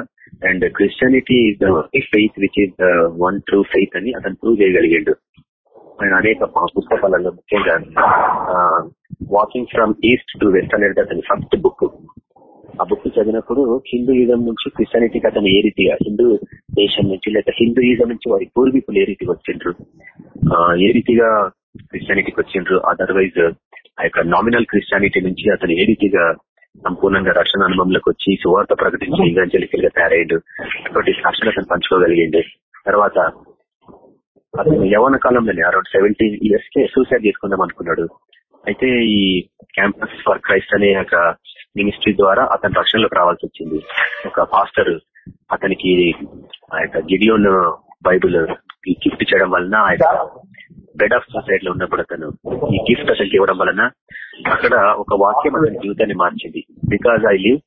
And Christianity faith which is one true faith అని అతను ప్రూవ్ చేయగలిగాడు. ఆయన అనేక పుస్తకాలలో ముఖ్యంగా walking from east to west అనేది అతని ఫస్ట్ బుక్ ఆ బుక్ చదివినప్పుడు హిందూయిజం నుంచి క్రిస్టియానిటీకి అతను ఏ రీతిగా హిందూ దేశం నుంచి లేదా హిందూయిజం నుంచి వారి పూర్వీకులు ఏ రీతికి వచ్చిండ్రు? ఏ రీతిగా క్రిస్టియానిటీకి వచ్చిండ్రు? అదర్వైజ్ ఆ యొక్క నామినల్ క్రిస్టియానిటీ నుంచి అతను ఏ రీతిగా సంపూర్ణంగా రక్షణ అనుభవంలోకి వచ్చి సువార్త ప్రకటించి ఇంగ్రాంజలికల్గా తయారయ్యాడు అటువంటి రక్షణ అతను పంచుకోగలిగిండు. తర్వాత అతను యవన కాలంలోనే అరౌండ్ సెవెంటీన్ ఇయర్స్ కే సూసైడ్ చేసుకుందాం అనుకున్నాడు. అయితే ఈ క్యాంపస్ ఫర్ క్రైస్ట్ అనే ఒక మినిస్ట్రీ ద్వారా అతను రక్షణలోకి రావాల్సి వచ్చింది. ఒక పాస్టర్ అతనికి ఆ యొక్క గిడియోన్ బైబుల్ గిఫ్ట్ చేయడం వలన ఆ యొక్క బెడ్ ఆఫ్ సొసైడ్లో ఉన్నప్పుడు అతను ఈ గిఫ్ట్ అతనికి ఇవ్వడం వలన అక్కడ ఒక వాక్యం అతని జీవితాన్ని మార్చింది. Because I live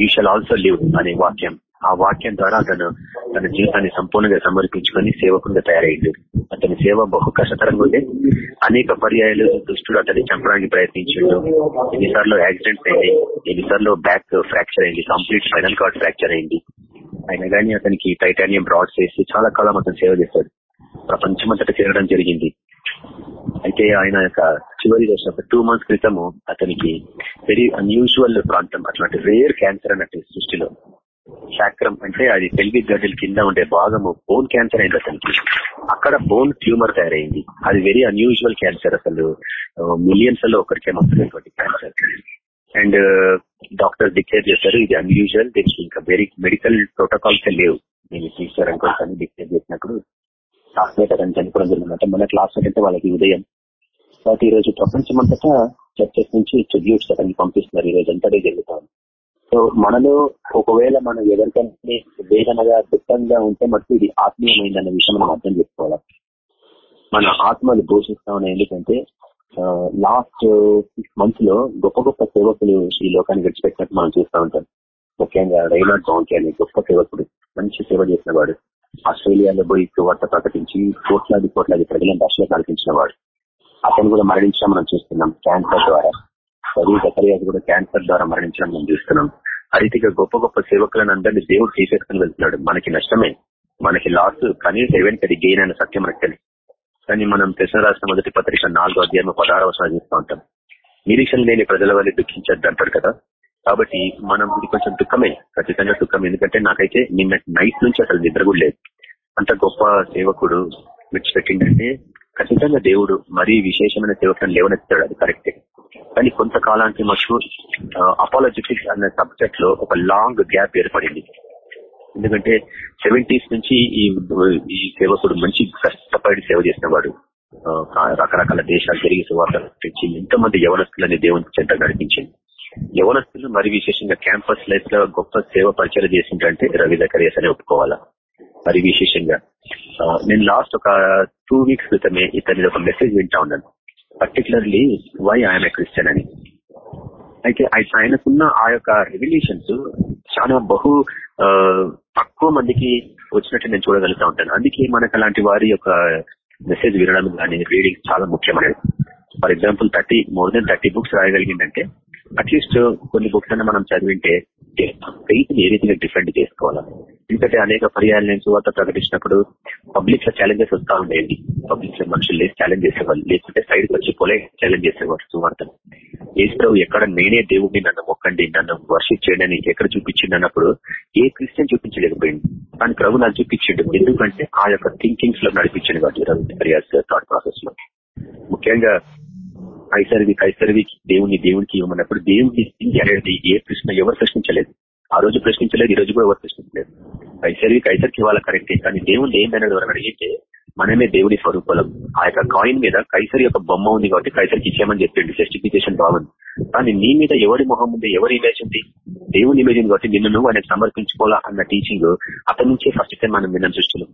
you shall also live అనే వాక్యం. ఆ వాక్యం ద్వారా అతను తన జీవితాన్ని సంపూర్ణంగా సమర్పించుకొని సేవకుండా తయారైంది అతని సేవ బహు కష్టతరంగా ఉంది. అనేక పర్యాయాలు దుష్టుడు అతన్ని చంపడానికి ప్రయత్నించాడు. ఎన్నిసార్లు యాక్సిడెంట్స్ అయింది. ఎన్నిసార్లు బ్యాక్ ఫ్రాక్చర్ అయింది. కంప్లీట్ స్పైనల్ కార్డ్ ఫ్రాక్చర్ అయింది. అయినా కానీ అతనికి టైటానియం బ్రాడ్స్ వేసి చాలా కాలం అతను సేవ చేశాడు. ప్రపంచమంతటా తిరగడం జరిగింది. అయితే ఆయన యొక్క చివరి దశ ఒక టూ మంత్స్ క్రితము అతనికి వెరీ అన్యూజువల్ ప్రాంతం అట్లాంటి రేర్ క్యాన్సర్ అన్నట్టు సృష్టిలో శాక్రం అంటే అది పెళ్ళి గడ్డల కింద ఉండే భాగము. బోన్ క్యాన్సర్ అయింది అతనికి. అక్కడ బోన్ ట్యూమర్ తయారైంది. అది వెరీ అన్యూజువల్ క్యాన్సర్ అసలు. మిలియన్స్లో ఒకరికే వస్తున్నటువంటి క్యాన్సర్. అండ్ డాక్టర్ డిక్లేర్ చేశారు ఇది అన్యూజువల్ దీనికి ఇంకా వెరీ మెడికల్ ప్రోటోకాల్స్ లేవు. నేను టీచర్ అనుకోని డిక్లేర్ చేసినప్పుడు క్లాస్మేట్ అతను చనిపోవడం జరిగిందంటే. మన క్లాస్మేట్ అంటే వాళ్ళకి ఉదయం. కాబట్టి ఈ రోజు ప్రపంచమంతటా చర్చెస్ నుంచి ట్రిబ్యూట్స్ అతనికి పంపిస్తున్నారు. ఈ రోజు అంతటే జరుగుతాం సో మనలో ఒకవేళ మనం ఎవరికంటే వేదనగా దుఃఖంగా ఉంటే మటుకు ఇది ఆత్మీయమైందన్న విషయం మనం అర్థం చేసుకోవాలి. మన ఆత్మలు ఘోషిస్తామని ఎందుకంటే లాస్ట్ సిక్స్ మంత్స్లో గొప్ప గొప్ప సేవకులు ఈ లోకాన్ని గడిచిపెట్టినట్టు మనం చూస్తూ ఉంటాం. ముఖ్యంగా రైనాడ్ బాంకే అనే గొప్ప సేవకుడు మంచి సేవ చేసిన వాడు ఆస్ట్రేలియాలో పోయి వార్త ప్రకటించి కోట్లాది కోట్లాది ప్రజలను దర్శనం కల్పించిన వాడు అతను కూడా మరణించడం మనం చూస్తున్నాం క్యాన్సర్ ద్వారా. చదువు దకరియాస్ కూడా క్యాన్సర్ ద్వారా మరణించడం మనం చూస్తున్నాం. ఆ రీతిగా గొప్ప గొప్ప సేవకులను అందరినీ దేవుడు తీసేసుకుని వెళ్తున్నాడు. మనకి నష్టమే. మనకి లాస్ కానీ ఎవరికి అది గెయిన్ అనే సత్యం మనకు తెలుసు కానీ మనం కృష్ణ రాష్ట్ర మొదటి పత్రిక నాలుగో అధ్యాయం పదహారవ సాధిస్తూ చూస్తూ ఉంటాం. నిరీక్షణ లేని ప్రజల వల్ల దుఃఖించద్దు అంటాడు కదా. కాబట్టి మనం ఇది కొంచెం దుఃఖమే. ఖచ్చితంగా దుఃఖం ఎందుకంటే నాకైతే నిన్న నైట్ నుంచి అసలు నిద్ర కూడా లేదు. అంత గొప్ప సేవకుడు విడిచిపెట్టిందంటే ఖచ్చితంగా దేవుడు మరీ విశేషమైన సేవకులను లేవనెత్తాడు అది కరెక్టే కానీ కొంతకాలానికి మాకు అపాలజెటిక్స్ అనే సబ్జెక్ట్లో ఒక లాంగ్ గ్యాప్ ఏర్పడింది. ఎందుకంటే సెవెంటీస్ నుంచి ఈ ఈ సేవకుడు మంచి కష్టపడి సేవ చేసిన వాడు రకరకాల దేశాలు జరిగే సువార్త తెచ్చి ఎంతమంది యవనస్తులని దేవునికి చెంత నడిపించింది. యవనస్తులు మరి విశేషంగా క్యాంపస్ లైఫ్లో గొప్ప సేవ పరిచయం చేసిందంటే రవి జకరియస్ అని ఒప్పుకోవాలా? మరి విశేషంగా నేను లాస్ట్ ఒక టూ వీక్స్ క్రితమే ఇతని ఒక మెసేజ్ వింటా ఉన్నాను. పర్టికులర్లీ వై ఆయన క్రిస్టియన్ అని. అయితే ఆయనకున్న ఆ యొక్క రెవల్యూషన్స్ చాలా బహు తక్కువ మందికి వచ్చినట్టు నేను చూడగలుగుతా ఉంటాను. అందుకే మనకు అలాంటి వారి యొక్క మెసేజ్ వినడం కానీ రీడింగ్ చాలా ముఖ్యమైనది. For example thirty more then thirty books రాయగలిగిందంటే at least కొన్ని బుక్స్ అన్న మనం చదివింటే ఫెయిత్ ఏ రీతిగా డిఫెండ్ చేసుకోవాలి? ఎందుకంటే అనేక పర్యాలు నేను సువార్త ప్రకటించినప్పుడు పబ్లిక్లో ఛాలెంజెస్ వస్తా ఉండేవి. పబ్లిక్లో మనుషులు లేచి ఛాలెంజ్ చేసేవాళ్ళు లేకుంటే సైడ్ వచ్చి పోలే ఛాలెంజ్ చేసేవారు సువార్త. ఏసు ఎక్కడ నేనే దేవుడిని నన్ను మొక్కండి నన్ను వర్షిప్ చేయడని ఎక్కడ చూపించింది అన్నప్పుడు ఏ క్రిస్టియన్ చూపించలేకపోయింది కానీ ప్రభు నాకు చూపించిండు. ఎందుకంటే ఆ యొక్క థింకింగ్స్లో నడిపించింది కాబట్టి రవి థాట్ ప్రాసెస్లో. ముఖ్యంగా కైసరివి కైసరివి దేవుని దేవునికి ఇవ్వమన్నప్పుడు దేవుని అనేది ఏ ప్రశ్న ఎవరు ప్రశ్నించలేదు. ఆ రోజు ప్రశ్నించలేదు ఈ రోజు కూడా ఎవరు ప్రశ్నించలేదు. కైసరివి కైసరికి ఇవ్వాలి కరెక్టే కానీ దేవుని ఏందనేది ఎవరు అడిగితే మనమే దేవుడి స్వరూపలం. ఆ యొక్క కాయిన్ మీద కైసరి యొక్క బొమ్మ ఉంది కాబట్టి కైసరికి ఇచ్చేయమని చెప్పిండు జస్టిఫికేషన్ బాగుంది కానీ నీ మీద ఎవరి మొహం ఉంది ఎవరి ఇమేజ్ ఉంది? దేవుని ఇమేజ్ ఉంది కాబట్టి నిన్ను నువ్వు ఆయనకు సమర్పించుకోవాలా అన్న టీచింగ్ అతని నుంచే ఫస్ట్ టైం మనం విన్నాం సృష్టిలో.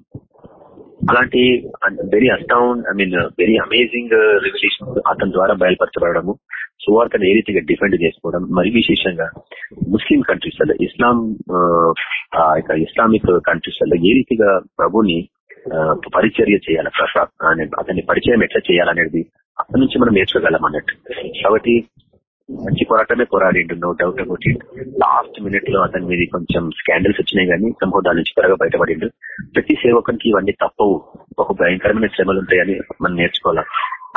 అలాంటి very astound I mean very amazing revolution అతని ద్వారా బయలుపరచబడము సువార్తను ఏ రీతిగా డిఫెండ్ చేసుకోవడం మరి విశేషంగా ముస్లిం కంట్రీస్లో ఇస్లాం ఇస్లామిక్ కంట్రీస్లో ఏ రీతిగా ప్రభుని పరిచర్య చేయాలి అతన్ని పరిచయం ఎట్లా చేయాలనేది అక్కడి నుంచి మనం నేర్చుకోగలం అన్నట్టు. కాబట్టి మంచి పోరాటమే పోరాడిండు no doubt about it last మినిట్లో అతని మీద కొంచెం స్కాండల్స్ వచ్చినాయి కానీ సంబోధాల నుంచి త్వరగా బయటపడిండు. ప్రతి సేవకునికి ఇవన్నీ తప్పవు. ఒక భయంకరమైన శ్రమలు ఉంటాయని మనం నేర్చుకోవాలి?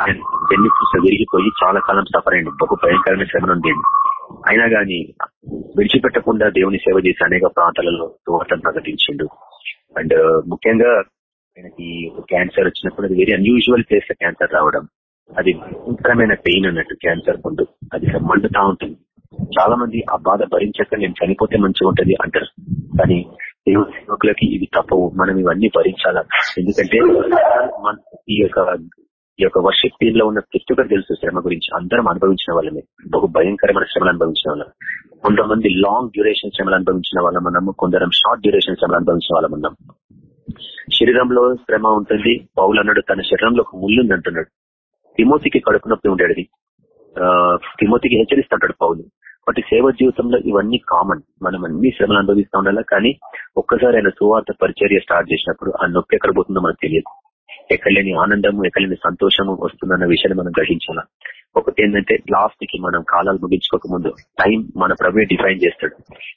ఆయన బెనిఫిట్స్ విరిగిపోయి చాలా కాలం సఫర్ అయ్యింది బహు భయంకరమైన శ్రమలు ఉండేది అయినా గాని విడిచిపెట్టకుండా దేవుని సేవ చేసి అనేక ప్రాంతాలలో తోటను ప్రకటించిండు. అండ్ ముఖ్యంగా ఆయనకి క్యాన్సర్ వచ్చినప్పుడు అది వెరీ అన్యూజువల్ ప్లేస్లో క్యాన్సర్ రావడం. అది భయంకరమైన పెయిన్ అన్నట్టు క్యాన్సర్ ముందు. అది మండుతా ఉంటుంది. చాలా మంది ఆ బాధ భరించక నేను చనిపోతే మంచిగా ఉంటది అంటారు. కానీ దేవుడి సేవకులకి ఇవి తప్పవు. మనం ఇవన్నీ భరించాలా? ఎందుకంటే మన ఈ యొక్క ఈ యొక్క వర్షిప్ టీమ్లో ఉన్న ప్రతి ఒక్కరు తెలుసు శ్రమ గురించి. అందరం అనుభవించిన వాళ్ళమే. బహు భయంకరమైన శ్రమలు అనుభవించిన వాళ్ళం. కొంతమంది లాంగ్ డ్యూరేషన్ శ్రమలు అనుభవించిన వాళ్ళం ఉన్నాము కొందరం షార్ట్ డ్యూరేషన్ శ్రమలు అనుభవించిన వాళ్ళం ఉన్నాం శరీరంలో శ్రమ ఉంటుంది. పౌలు అన్నాడు తన శరీరంలో ఒక ముళ్ళు అంటున్నాడు తిమోతికి కడుపు నొప్పి ఉండేది. ఆ, తిమోతికి హెచ్చరిస్తుంటాడు పౌలు. వాటి సేవ జీవితంలో ఇవన్నీ కామన్. మనం అన్ని శ్రమలు అనుభవిస్తూ ఉండాలి? కానీ ఒక్కసారి ఆయన సువార్త పరిచర్య స్టార్ట్ చేసినప్పుడు ఆ నొప్పి ఎక్కడ పోతుందో మనకు తెలియదు. ఎక్కడలేని ఆనందము ఎక్కడలేని సంతోషము వస్తుందన్న విషయాన్ని మనం గ్రహించాలా? ఒకటి ఏంటంటే లాస్ట్కి మనం కాలాలు ముగించుకోక ముందు టైం మన ప్రభు డిఫైన్ చేస్తాడు.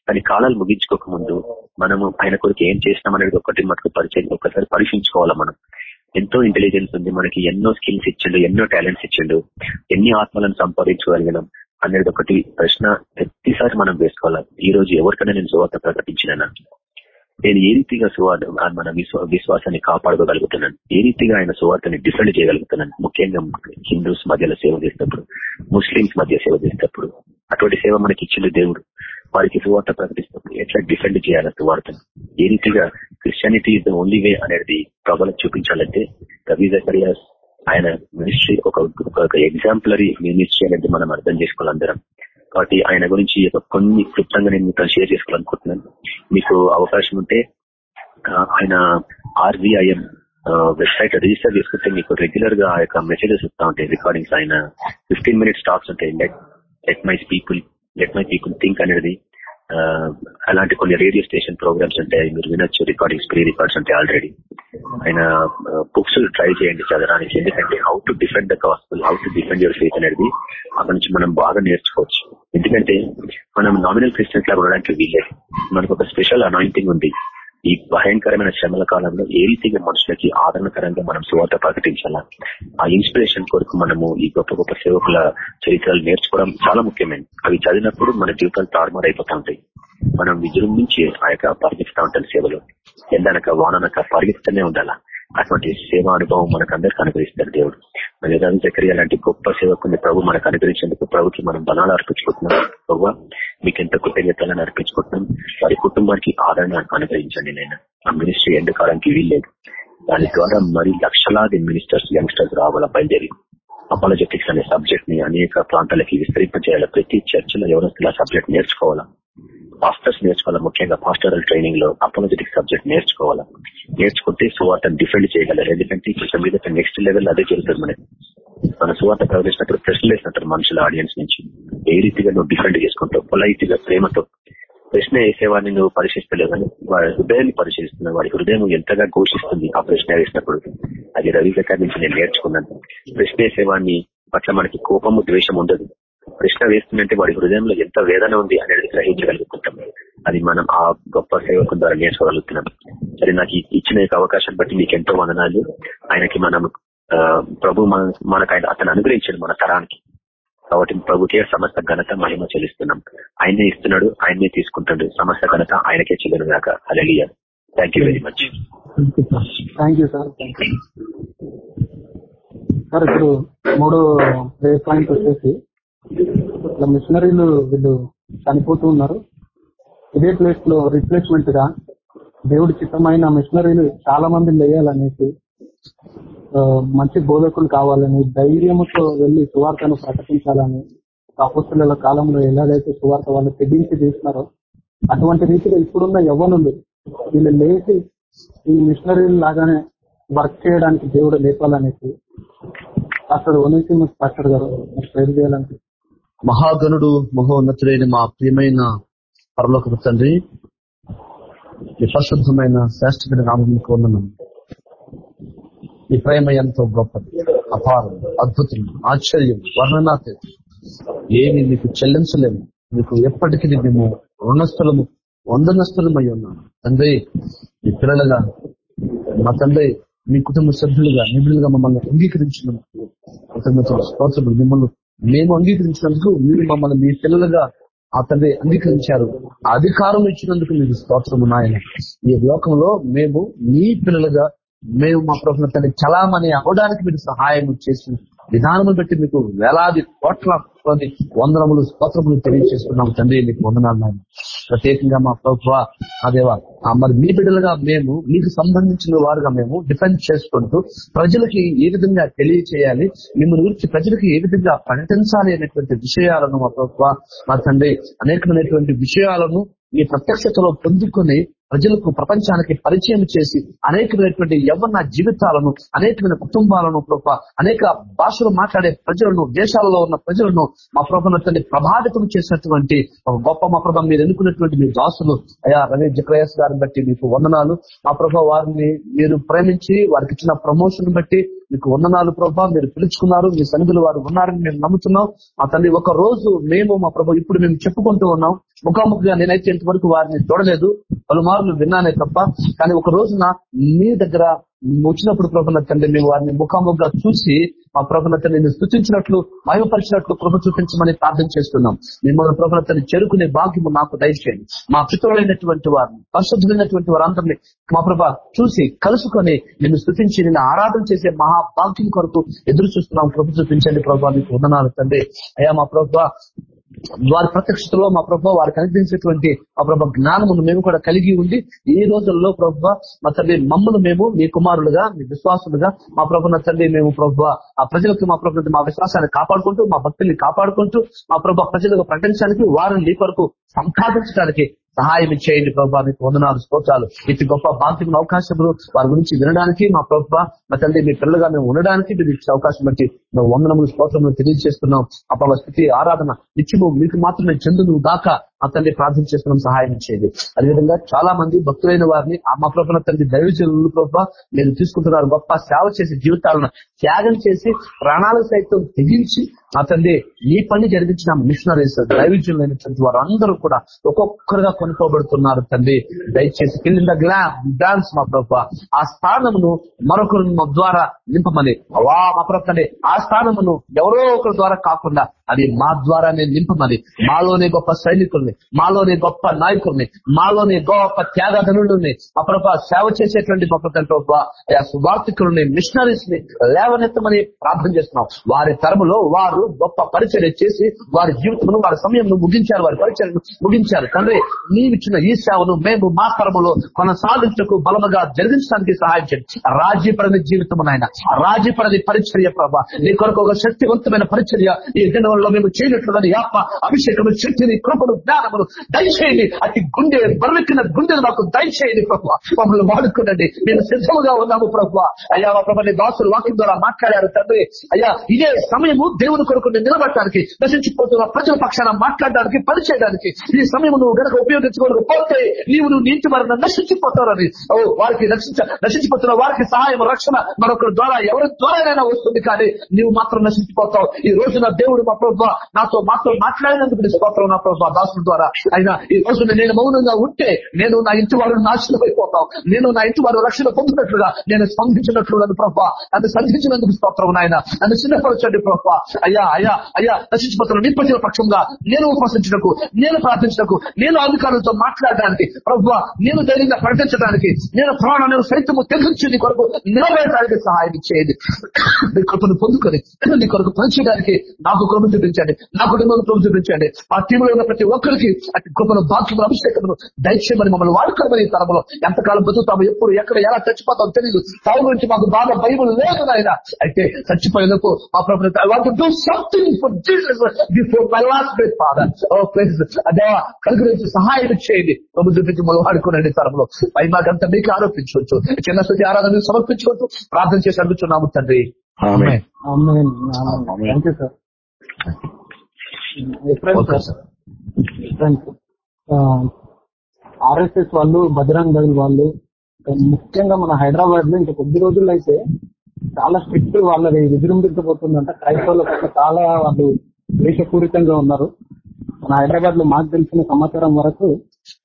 కానీ కాలాలు ముగించుకోక ముందు మనము ఆయన కొరకు ఏం చేసినాం అనేది ఒకటి మనకు పరిచయం ఒకసారి పరీక్షించుకోవాలా మనం? ఎంతో ఇంటెలిజెన్స్ ఉంది. మనకి ఎన్నో స్కిల్స్ ఇచ్చిండు ఎన్నో టాలెంట్స్ ఇచ్చిండు. ఎన్ని ఆత్మలను సంపాదించగలిగినాం అనేది ఒకటి ప్రశ్న ప్రతిసారి మనం వేసుకోవాలి. ఈ రోజు ఎవరికైనా నేను సువార్త ప్రకటించినా నేను ఏ రీతిగా సువార్త మన విశ్వ- విశ్వాసాన్ని కాపాడుకోగలుగుతున్నాను? ఏ రీతిగా ఆయన సువార్తని డిఫెండ్ చేయగలుగుతున్నాను? ముఖ్యంగా హిందూస్ మధ్యలో సేవ చేసేటప్పుడు ముస్లింస్ మధ్య సేవ చేసేటప్పుడు అటువంటి సేవ మనకి ఇచ్చిండు దేవుడు. వారికి సువార్త ప్రకటిస్తుంది. ఎట్లా డిఫెండ్ చేయాలి సువార్తను ఏ రీతిగా Christianity is the only way అనేది ప్రజలకు చూపించాలంటే కవి జకర్యాస్ ఆయన మినిస్ట్రీ ఒక ఎగ్జాంపులరీ మినిస్ట్రీ అనేది మనం అర్థం చేసుకోవాలి అందరం. కాబట్టి ఆయన గురించి కొన్ని క్లుప్తంగా నేను మీతో షేర్ చేసుకోవాలనుకుంటున్నాను. మీకు అవకాశం ఉంటే ఆయన ఆర్వీఐఎం వెబ్సైట్ రిజిస్టర్ చేసుకుంటే మీకు రెగ్యులర్గా ఆ యొక్క మెసేజెస్ వస్తూ ఉంటాయి రికార్డింగ్స్ ఆయన ఫిఫ్టీన్ మినిట్స్ టాక్స్ ఉంటాయి. Let let my people let my people think అనేది అలాంటి కొన్ని రేడియో స్టేషన్ ప్రోగ్రామ్స్ ఉంటాయి మీరు వినొచ్చు రికార్డింగ్స్ ప్రీ రికార్డ్స్ ఉంటాయి ఆల్రెడీ ఆయన బుక్స్ ట్రై చేయండి చదవడానికి. ఎందుకంటే how to defend the gospel how to defend your faith అనేది అక్కడి నుంచి మనం బాగా నేర్చుకోవచ్చు. ఎందుకంటే మనం నామినల్ క్రిస్టియన్స్ లాగా ఉండడానికి వీల్లేదు. మనకు ఒక స్పెషల్ అనాయింటింగ్ ఉంది. ఈ భయంకరమైన శ్రమల కాలంలో ఏ రీతిగా మనుషులకి ఆదరణకరంగా మనం సువార్త ప్రకటించాలా? ఆ ఇన్స్పిరేషన్ కొరకు మనము ఈ గొప్ప గొప్ప సేవకుల చరిత్రలు నేర్చుకోవడం చాలా ముఖ్యమైనది. అవి చదివినప్పుడు మన జీవితాలు తారుమారు అయిపోతా ఉంటాయి. మనం విజృంభించి ఆ యొక్క పరిగెత్తుతా ఉంటాం సేవలో. ఎందనక వాననక పరిగెత్తుతూనే ఉండాలా? అటువంటి సేవా అనుభవం మనకు అందరికి అనుగ్రహిస్తాడు దేవుడు. మరి రవి చక్రియ లాంటి గొప్ప సేవకుని ప్రభు మనకు అనుగ్రహించేందుకు ప్రభుకి మనం బలాలు అర్పించుకుంటున్నాం. ప్రభు మీకు ఎంత కృతజ్ఞతలను అర్పించుకుంటున్నాం. వారి కుటుంబానికి ఆదరణ అనుగ్రహించండి నేను ఆ మినిస్ట్రీ ఎండుకాలానికి వీల్లేదు. దాని ద్వారా మరి లక్షలాది మినిస్టర్స్ యంగ్స్టర్స్ రావాల బయలుదేరి. అపాలజెటిక్స్ అనే సబ్జెక్ట్ని అనేక ప్రాంతాలకి విస్తరింపజేయాలి. ప్రతి చర్చలో ఎవరొస్తున్న సబ్జెక్ట్ నేర్చుకోవాలా. పాస్టర్స్ నేర్చుకోవాలా? ముఖ్యంగా పాస్టరల్ ట్రైనింగ్లో అపాలజెటిక్ సబ్జెక్ట్ నేర్చుకోవాలా? నేర్చుకుంటే సువార్తను డిఫెండ్ చేయగలరు. ఎందుకంటే కొంచెం మీద నెక్స్ట్ లెవెల్ అదే జరుగుతుంది మనకి. మన సువార్త ప్రవేశినప్పుడు ప్రశ్నలు వేసినట్టు మనుషుల ఆడియన్స్ నుంచి. ఏ రీతిగా నువ్వు డిఫెండ్ చేసుకుంటావు? పొలైతిగా ప్రేమతో. ప్రశ్న వేసేవాడిని నువ్వు పరిశీలిస్తలేవు కానీ వాడి హృదయాన్ని పరిశీలిస్తున్నావు వాడి హృదయం ఎంతగా ఘోషిస్తుంది ఆ ప్రశ్న వేసినప్పుడు? అది రవి దగ్గర నుంచి నేను నేర్చుకున్నాను. ప్రశ్న వేసేవాడిని పట్ల మనకి కోపము ద్వేషం ఉండదు. ప్రశ్న వేస్తుందంటే వాడి హృదయంలో ఎంత వేదన ఉంది అనేది గ్రహించగలుగుతుంటాం. అది మనం ఆ గొప్ప సేవకు ద్వారా నేర్చుకోగలుగుతున్నాం. సరే నాకు ఇచ్చిన అవకాశం బట్టి మీకు ఎంతో వందనాలు. ఆయనకి మనం ప్రభు మన- మనకు ఆయన అతను అనుగ్రహించాడు మన తరానికి. కాబట్టి ప్రభుకే సమస్త ఘనత మహిమ చెల్లిస్తున్నాం. ఆయనే ఇస్తున్నాడు ఆయనే తీసుకుంటాడు. సమస్త ఘనత ఆయనకే చెల్లెను గాక. అలలియ thank you very much thank you sir sir ఇప్పుడు మూడో పాయింట్ వచ్చేసి ఇట్లా మిషనరీలు వీళ్ళు చనిపోతూ ఉన్నారు. ఇదే ప్లేస్లో రిప్లేస్మెంట్గా దేవుడి చిత్తమైన మిషనరీలు చాలా మంది లేయాలనేసి మంచి బోధకులు కావాలని ధైర్యంతో వెళ్ళి సువార్తను ప్రకటించాలని అపస్తుల కాలంలో ఎలాగైతే సువార్త వాళ్ళు తెగించి తీస్తున్నారో అటువంటి రీతిలో ఇప్పుడున్న యవ్వనులు వీళ్ళు లేచి ఈ మిషనరీ లాగానే వర్క్ చేయడానికి దేవుడు లేపాలనేసి పాస్టర్ ఒనేసిమస్ పాస్టర్ గారు నాకు ప్రేరు చేయాలంటే మహాగణుడు మహోన్నతుడైన మా ప్రియమైన పరలోక తండ్రి ఈ పరిశుద్ధమైన శ్రేష్టమైన నామములకు ఈ ప్రేమ ఎంతో గొప్పది అపారం అద్భుతం ఆశ్చర్యం వర్ణనాతీతం. ఏమి మీకు చెల్లించలేము. మీకు ఎప్పటికీ మేము రుణస్థలము అయి ఉన్నాం తండ్రి మీ పిల్లలుగా మా తండ్రి మీ కుటుంబ సభ్యులుగా నిబులుగా మమ్మల్ని అంగీకరించినందుకు స్తోత్రములు మిమ్మల్ని మేము అంగీకరించినందుకు మీరు మమ్మల్ని మీ పిల్లలుగా ఆ అంగీకరించారు. అధికారం ఇచ్చినందుకు మీకు స్తోత్రము నాయన. ఈ లోకంలో మేము మీ పిల్లలుగా మేము మా ప్రభుత్వ తండ్రి చలామణి అవడానికి మీరు సహాయం చేసింది విధానములు బట్టి మీకు వేలాది కోట్ల సమర్పించుకొని వందనములు స్తోత్రములు తెలియజేసుకున్నాం తండ్రి. మీకు వందనాలు నాయన. ప్రత్యేకంగా మా ప్రభుత్వ అదేవా మరి మీ బిడ్డలుగా మేము మీకు సంబంధించిన వారుగా మేము డిఫెండ్ చేసుకుంటూ ప్రజలకి ఏ విధంగా తెలియచేయాలి మిమ్మల్ని గురించి ప్రజలకు ఏ విధంగా ప్రకటించాలి అనేటువంటి విషయాలను మా ప్రభుత్వ మా తండ్రి అనేకమైనటువంటి విషయాలను ఈ ప్రత్యక్షతలో పొందుకొని ప్రజలకు ప్రపంచానికి పరిచయం చేసి అనేకమైనటువంటి యవ్వన జీవితాలను అనేకమైన కుటుంబాలను ప్రభా అనేక భాషలు మాట్లాడే ప్రజలను దేశాలలో ఉన్న ప్రజలను మా ప్రభుత్వాన్ని ప్రభావితం చేసినటువంటి ఒక గొప్ప మా ప్రభావం మీరు ఎన్నుకున్నటువంటి మీ దాసులు అయా రవి జక్రయాస్ గారిని బట్టి మీకు వందనాలు. మా ప్రభా వారిని మీరు ప్రేమించి వారికి ఇచ్చిన ప్రమోషన్ బట్టి మీకు వందనాలు ప్రభా మీరు పిలుచుకున్నారు మీ సన్నిధులు వారు ఉన్నారని మేము నమ్ముతున్నాం. ఆ తల్లి ఒక రోజు మేము మా ప్రభు ఇప్పుడు మేము చెప్పుకుంటూ ఉన్నాం. ముఖాముఖిగా నేనైతే ఇంతవరకు వారిని చూడలేదు. పలుమార్లు విన్నానే తప్ప కానీ ఒక రోజున మీ దగ్గర వచ్చినప్పుడు ప్రభుత్వ తండ్రి మేము వారిని ముఖాముఖిగా చూసి మా ప్రభుత్వ తండ్రిని స్థుతించినట్లు ప్రభు కృప చూపించమని ప్రార్థన చేస్తున్నాం. మిమ్మల్ని ప్రభుత్వ తండ్రి చేరుకునే భాగ్యము మాకు దయచేయండి. మా పితరులైనటువంటి వారిని పరిశుద్ధులైనటువంటి వారందరినీ మా ప్రభా చూసి కలుసుకొని నిన్ను స్థుతించి నిన్ను ఆరాధన చేసే మహాభాగ్యం కొరకు ఎదురు చూస్తున్నాం. కృప చూపించండి ప్రభావ మీకు వందనాలు తండ్రి. అయ్యా మా ప్రభావ వారి ప్రత్యక్షతలో మా ప్రభావ వారికి అనుగ్రహించేటువంటి మా ప్రభావ జ్ఞానమును మేము కూడా కలిగి ఉండి ఈ రోజుల్లో ప్రభావ మా తల్లి మమ్మల్ని మేము మీ కుమారులుగా మీ విశ్వాసులుగా మా ప్రభున్న తల్లి మేము ప్రభావ ఆ ప్రజలకు మా ప్రభుత్వ మా విశ్వాసాన్ని కాపాడుకుంటూ మా భక్తుల్ని కాపాడుకుంటూ మా ప్రభావ ప్రజలకు ప్రకటించడానికి వారిని నీ కొరకు సంపాదించడానికి సహాయం చేయండి ప్రభావ మీకు వందనాలు స్తోత్రాలు. ఇంత గొప్ప బాధ్యమైన అవకాశములు వారి గురించి వినడానికి మా ప్రభావ మా తండ్రి మీ పిల్లలుగా మేము ఉండడానికి మీరు ఇచ్చే అవకాశం బట్టి మేము వందనములు స్తోత్రములు తెలియజేస్తున్నాం. ఆ స్థితి ఆరాధన నిత్యము మీకు మాత్రమే చెందును దాకా ఆ తండ్రి ప్రార్థన చేస్తున్నాం సహాయం ఇచ్చేది. అదేవిధంగా చాలా మంది భక్తులైన వారిని ఆ మా ప్రభుత్వ తండ్రి దైవజనులు ప్రభావ మీరు తీసుకుంటున్నారు గొప్ప సేవ చేసి జీవితాలను త్యాగం చేసి ప్రాణాలు సైతం తెగించి అతన్ని ఈ పని జరిగించిన మిషనరీస్ దైవజనులైనటువంటి వారు అందరూ కూడా ఒక్కొక్కరుగా కొనుక్కోబడుతున్నారు తండ్రి. దయచేసి కింద గ్లాన్స్ మా ప్రభావ ఆ స్థానమును మరొకరు ద్వారా నింపమని వా మా ప్రభు ఆ స్థానమును ఎవరో ఒకరి ద్వారా కాకుండా అది మా ద్వారానే నింపమని మాలోనే గొప్ప సైనికుల్ని మాలోనే గొప్ప నాయకుల్ని మాలోనే గొప్ప త్యాగధనుల్ని అప్రభ సేవ చేసేటువంటి గొప్ప ప్రభావ మిషనరీస్ని లేవనెత్తమని ప్రార్థన చేస్తున్నాం. వారి తరములో వారు గొప్ప పరిచయం చేసి వారి జీవితంలో వారి సమయం ముగించారు వారి పరిచయం ముగించారు. తండ్రి నీవిచ్చిన ఈ సేవను మేము మా తరములో కొనసాగించకు బలముగా జరిగించడానికి సహాయం చేయండి. రాజీపరని జీవితం నాయన. రాజీపరని పరిచర్య ప్రభా. నీ కొరకు ఒక శక్తివంతమైన పరిచర్య ఈ దినంలో మేము చేయనట్లుగా ఆత్మ అభిషేకము శక్తిని కృపడు జ్ఞానమును దయచేయండి. అతి గుండె బరువెక్కిన గుండెను మాకు దయచేయండి ప్రభు. మమ్మల్ని వాడుకోనండి మేము సిద్ధముగా ఉన్నాము ప్రభు. అయ్యా మా ప్రభు దాసులు వాక్యం ద్వారా మాట్లాడారు తండ్రి. అయ్యా ఇదే సమయము దేవుని కొరకు నిలబడటానికి నశించిపోతున్న ప్రజల పక్షాన మాట్లాడడానికి పనిచేయడానికి ఈ సమయం నువ్వు గనక ఉపయోగించుకోకపోతే నీవు నువ్వు నీటి వారిని నశించిపోతారని. వారికి రక్షించ నశించిపోతున్న వారికి సహాయం రక్షణ మరొకరి ద్వారా ఎవరి ద్వారానైనా వస్తుంది కానీ నీవు మాత్రం నశించిపోతావు. ఈ రోజున దేవుడు మా ప్రభావ నాతో మాత్రం మాట్లాడినందుకు నీ స్తోత్రం నా ప్రభావ దాసుల ద్వారా. అయినా ఈ రోజున నేను మౌనంగా ఉంటే నేను నా ఇంటి వారు నాశనం అయిపోతావు నేను నా ఇంటి వారు రక్షణ పొందినట్లుగా నేను స్పందించినట్లుగా ప్రభావ. నన్ను సంధించినందుకు స్తోత్రం నాయన. నన్ను చిన్నపరచండి ప్రభావ. అయ్యా అయ్యా అయ్యా నశించిపోతున్న నింపజల పక్షంగా నేను ఉపాసించటకు నేను ప్రార్థించటకు నేను అధికారులతో మాట్లాడడానికి ప్రభావ నేను ధైర్యంగా ప్రకటించడానికి నేను ప్రాణాలను సైతము తెగించి నీ కొరకు నిలబడటానికి సహాయం చేయండి. నీ కృపను పొందుకొని నీ కొరకు పనిచేయడానికి నాకు కృప చూపించండి. నా కుటుంబానికి కృప చూపించండి. ఆ టీంలో ఉన్న ప్రతి ఒక్కరికి అతి కృపను బాధ్యతను అభిషేకమును దయచేయమని మమ్మల్ని వాడుకోమని ఈ తరంలో ఎంతకాలం బతుకుతాము ఎప్పుడు ఎక్కడ ఎలా చచ్చిపోతాం తెలియదు తావు గురించి మాకు బాగా భయం లేదు నాయన. అయితే చచ్చిపోయేందుకు మా ప్రభుత్వ do something for Jesus before my last breath father oh please అదే కలిగి సహాయం చేయండి. ప్రభు చూపించి మనం వాడుకోనండి తరంలో. పై మాకంతా మీకు ఆరోపించవచ్చు. చిన్న స్థితి ఆరాధన సమర్పించుకోవచ్చు ప్రార్థన చేసి అడుగుతున్నాము తండ్రి. ఆమేన్. థ్యాంక్ యూ సార్ ఎప్పుడైనా ఓకే సార్ సార్ ఆర్ఎస్ఎస్ వాళ్ళు బజరంగ్ దళ్ వాళ్ళు ముఖ్యంగా మన హైదరాబాద్లో ఇంకా కొద్ది రోజుల్లో అయితే చాలా స్ట్రిక్ట్ వాళ్ళది విజృంభించబోతుందంట. క్రైస్తవుల పట్ల చాలా వాళ్ళు ద్వేషపూరితంగా ఉన్నారు. మన హైదరాబాద్లో మాకు తెలిసిన సమాచారం వరకు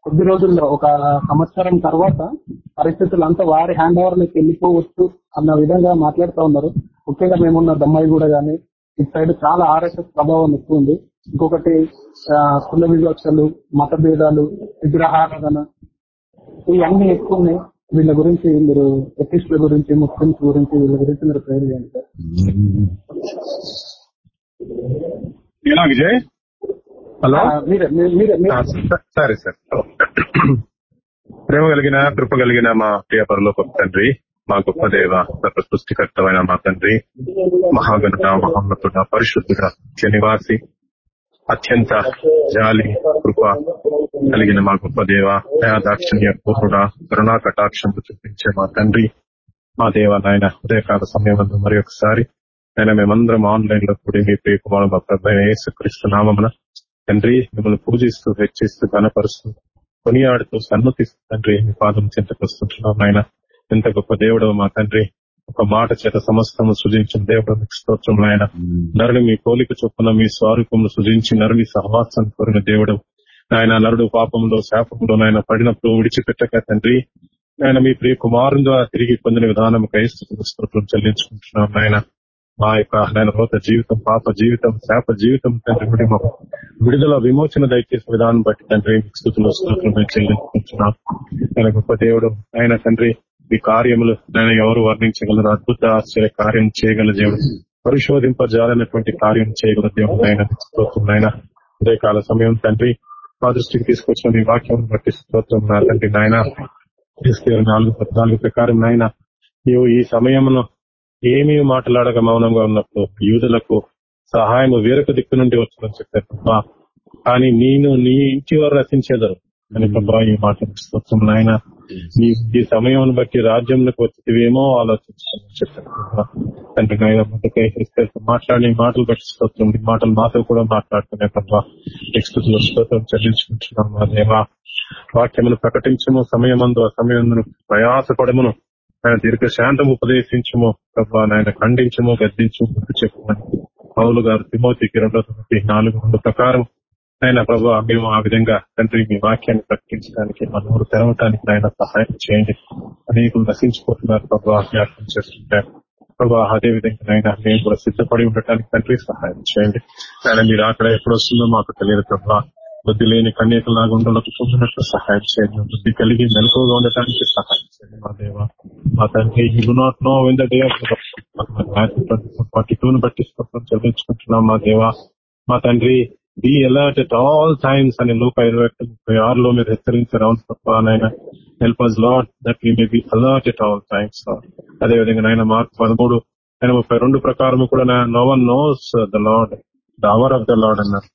కొద్ది రోజుల్లో ఒక సంవత్సరం తర్వాత పరిస్థితులు అంతా వారి హ్యాండ్ ఓవర్లోకి వెళ్ళిపోవచ్చు అన్న విధంగా మాట్లాడుతూ ఉన్నారు. ముఖ్యంగా మేమున్న దమ్మాయి కూడా గానీ ఇటు సైడ్ చాలా ఆర్ఎస్ఎస్ ప్రభావం ఎక్కువ ఉంది. ఇంకొకటి కుల వివక్షలు మత భేదాలు విగ్రహారాధన ఇవన్నీ ఎక్కువ ఉన్నాయి. వీళ్ళ గురించి మీరు ఎథిస్టుల గురించి ముస్లింస్ గురించి వీళ్ళ గురించి మీరు ప్రేర్ చేయండి సార్. విజయ్? హలో? సరే సార్. ప్రేమ కలిగిన కృప కలిగిన మా ప్రియ పరలోక తండ్రి. మా గొప్ప దేవ సర్వ సృష్టికర్తమైన మా తండ్రి మహాగణుడ మహోన్నతుడ పరిశుద్ధుడ నివాసి అత్యంత జాలి కృప కలిగిన మా గొప్ప దేవ దయాదాక్షిణ్య పూర్ణుడ కరుణా కటాక్షం చూపించే మా తండ్రి మా దేవ నాయన ఉదయకాల సమయం మరి ఒకసారి నేను మేమందరం ఆన్లైన్లో కూడి మీ ప్రియ కుమారు మా ప్రభు యేసుక్రీస్తు నామమున తండ్రి మిమ్మల్ని పూజిస్తూ హెచ్చిస్తూ కనపరుస్తూ కొనియాడుతూ సన్నతిస్తూ తండ్రి మీ పాదం చింతకొస్తుంటున్నాం నాయన. ఎంత గొప్ప దేవుడు మా తండ్రి. ఒక మాట చేత సమస్తము సృజించిన దేవుడు స్తోత్రం ఆయన. నరుని మీ పోలిక చొప్పున మీ స్వరూపమును సృజించి నరుని సహవాసం కోరిన దేవుడు. ఆయన నరుడు పాపంలో శాపంలో నాయన పడినప్పుడు విడిచిపెట్టక తండ్రి. ఆయన మీ ప్రియ కుమారుని ద్వారా తిరిగి పొందిన విధానం స్తోత్రం చెల్లించుకుంటున్నాం ఆయన మా యొక్క ఆయన రోత జీవితం పాప జీవితం శాప జీవితం తండ్రి మాకు విడుదల విమోచన దయచేసిన విధానం బట్టి తండ్రి స్థుతులు స్తోత్రం చెల్లించుకుంటున్నాం. ఆయన గొప్ప దేవుడు. ఆయన తండ్రి ఈ కార్యములు నేను ఎవరు వర్ణించగలరు? అద్భుత ఆశ్చర్య కార్యం చేయగల దేవుడు. పరిశోధింపజాలన్నటువంటి కార్యం చేయగల దేవుడు ఆయన స్తోత్రం ఉదయకాల సమయం తండ్రి మా దృష్టికి తీసుకొచ్చిన మీ వాక్యం బట్టి స్తోత్రం నా తండ్రి నాయన. నాలుగు పద్నాలుగు ప్రకారం నాయన నీవు ఈ సమయమును ఏమీ మాట్లాడక మౌనంగా ఉన్నప్పుడు యూదులకు సహాయం వేరొక దిక్కు నుండి వచ్చిందని చెప్పారు. కానీ నేను నీ ఇంటి వారు రచించేదారు. అని ప్రభా ఈ మాట స్తోత్రం నాయన. ఈ సమయం బట్టి రాజ్యంలోకి వచ్చివేమో ముందుకై ఎస్తేర్తో మాట్లాడే మాటలు బట్టి స్తోత్రం ఈ మాటలు మాతో కూడా మాట్లాడుతున్నాయి ప్రభా. నెక్స్ట్ స్తోత్రం చెల్లించుకుంటున్నాం మా దేవా. వాక్యమును ప్రకటించము సమయమందు ఆ సమయమును ప్రయాసపడమును. ఆయన దీర్ఘశాంతం ఉపదేశించము ప్రభా. నాయన ఖండించము గద్దించము చెప్పమని పౌలు గారు తిమోతికి రెండో తొమ్మిది నాలుగు రెండు ప్రకారం ఆయన ప్రభావ మేము ఆ విధంగా తండ్రి మీ వాక్యాన్ని ప్రకటించడానికి మన ఊరు తెరవటానికి ఆయన సహాయం చేయండి. అనేకులు నశించిపోతున్నారు ప్రభావ జ్ఞాపకం చేస్తుంటారు ప్రభా అదే విధంగా ఆయన మేము కూడా సిద్ధపడి ఉండటానికి తండ్రి సహాయం చేయండి. ఆయన మీరు అక్కడ ఎప్పుడు వస్తుందో మాకు తెలియదు ప్రభా. బుద్ధి లేని కన్యకలాగా ఉండలకు సహాయం చేయండి. బుద్ధి కలిగి మెలకుగా ఉండటానికి సహాయం చేయండి మా దేవ. మా తండ్రి you not know in the బట్టి మా దేవ. మా తండ్రి be alert at all times అని నూట ఇరవై ఒకటి ముప్పై ఆరులో మీరు హెచ్చరించారు. తప్ప నాయన help us lot that we may be alert at all times అదే విధంగా నాయన మార్క్ పదమూడు ఆయన ముప్పై రెండు ప్రకారం కూడా no one knows the Lord the hour of the Lord అన్నారు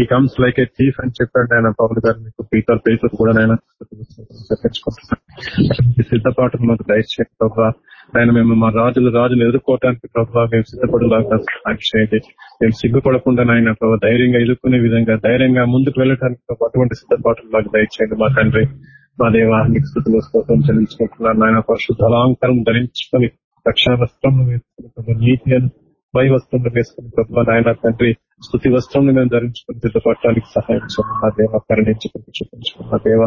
he comes like A chief అని చెప్పాడు ఆయన పవన్ గారు మీకు పీటర్ పేపర్ కూడా నేను చెప్పించుకుంటున్నాను సిద్ధపాటు మాకు దయచేయండి ఆయన మేము మా రాజులు రాజులు ఎదుర్కోవటానికి ప్రభావ మేము సిద్ధపడేలాగా సహాయం మేము సిగ్గుపడకుండా నాయన ప్రభావ ధైర్యంగా ఎదుర్కొనే విధంగా ధైర్యంగా ముందుకు వెళ్ళటానికి అటువంటి సిద్ధపాటులాగా దయచేయండి. మా తండ్రి మా దేవ స్థుతులు స్తోత్రం చెల్లించుకుంటున్నారు నాయన. పరిశుద్ధ అలంకారం ధరించుకొని రక్షణ వస్త్రం నీతి భయ పై వేసుకుని ప్రభావ నాయన తండ్రి స్థుతి వస్త్రం మేము ధరించుకుని సిద్ధపడటానికి సహాయం చేయండి. మా దేవ కరుణించుకుని చూపించుకుని మా దేవ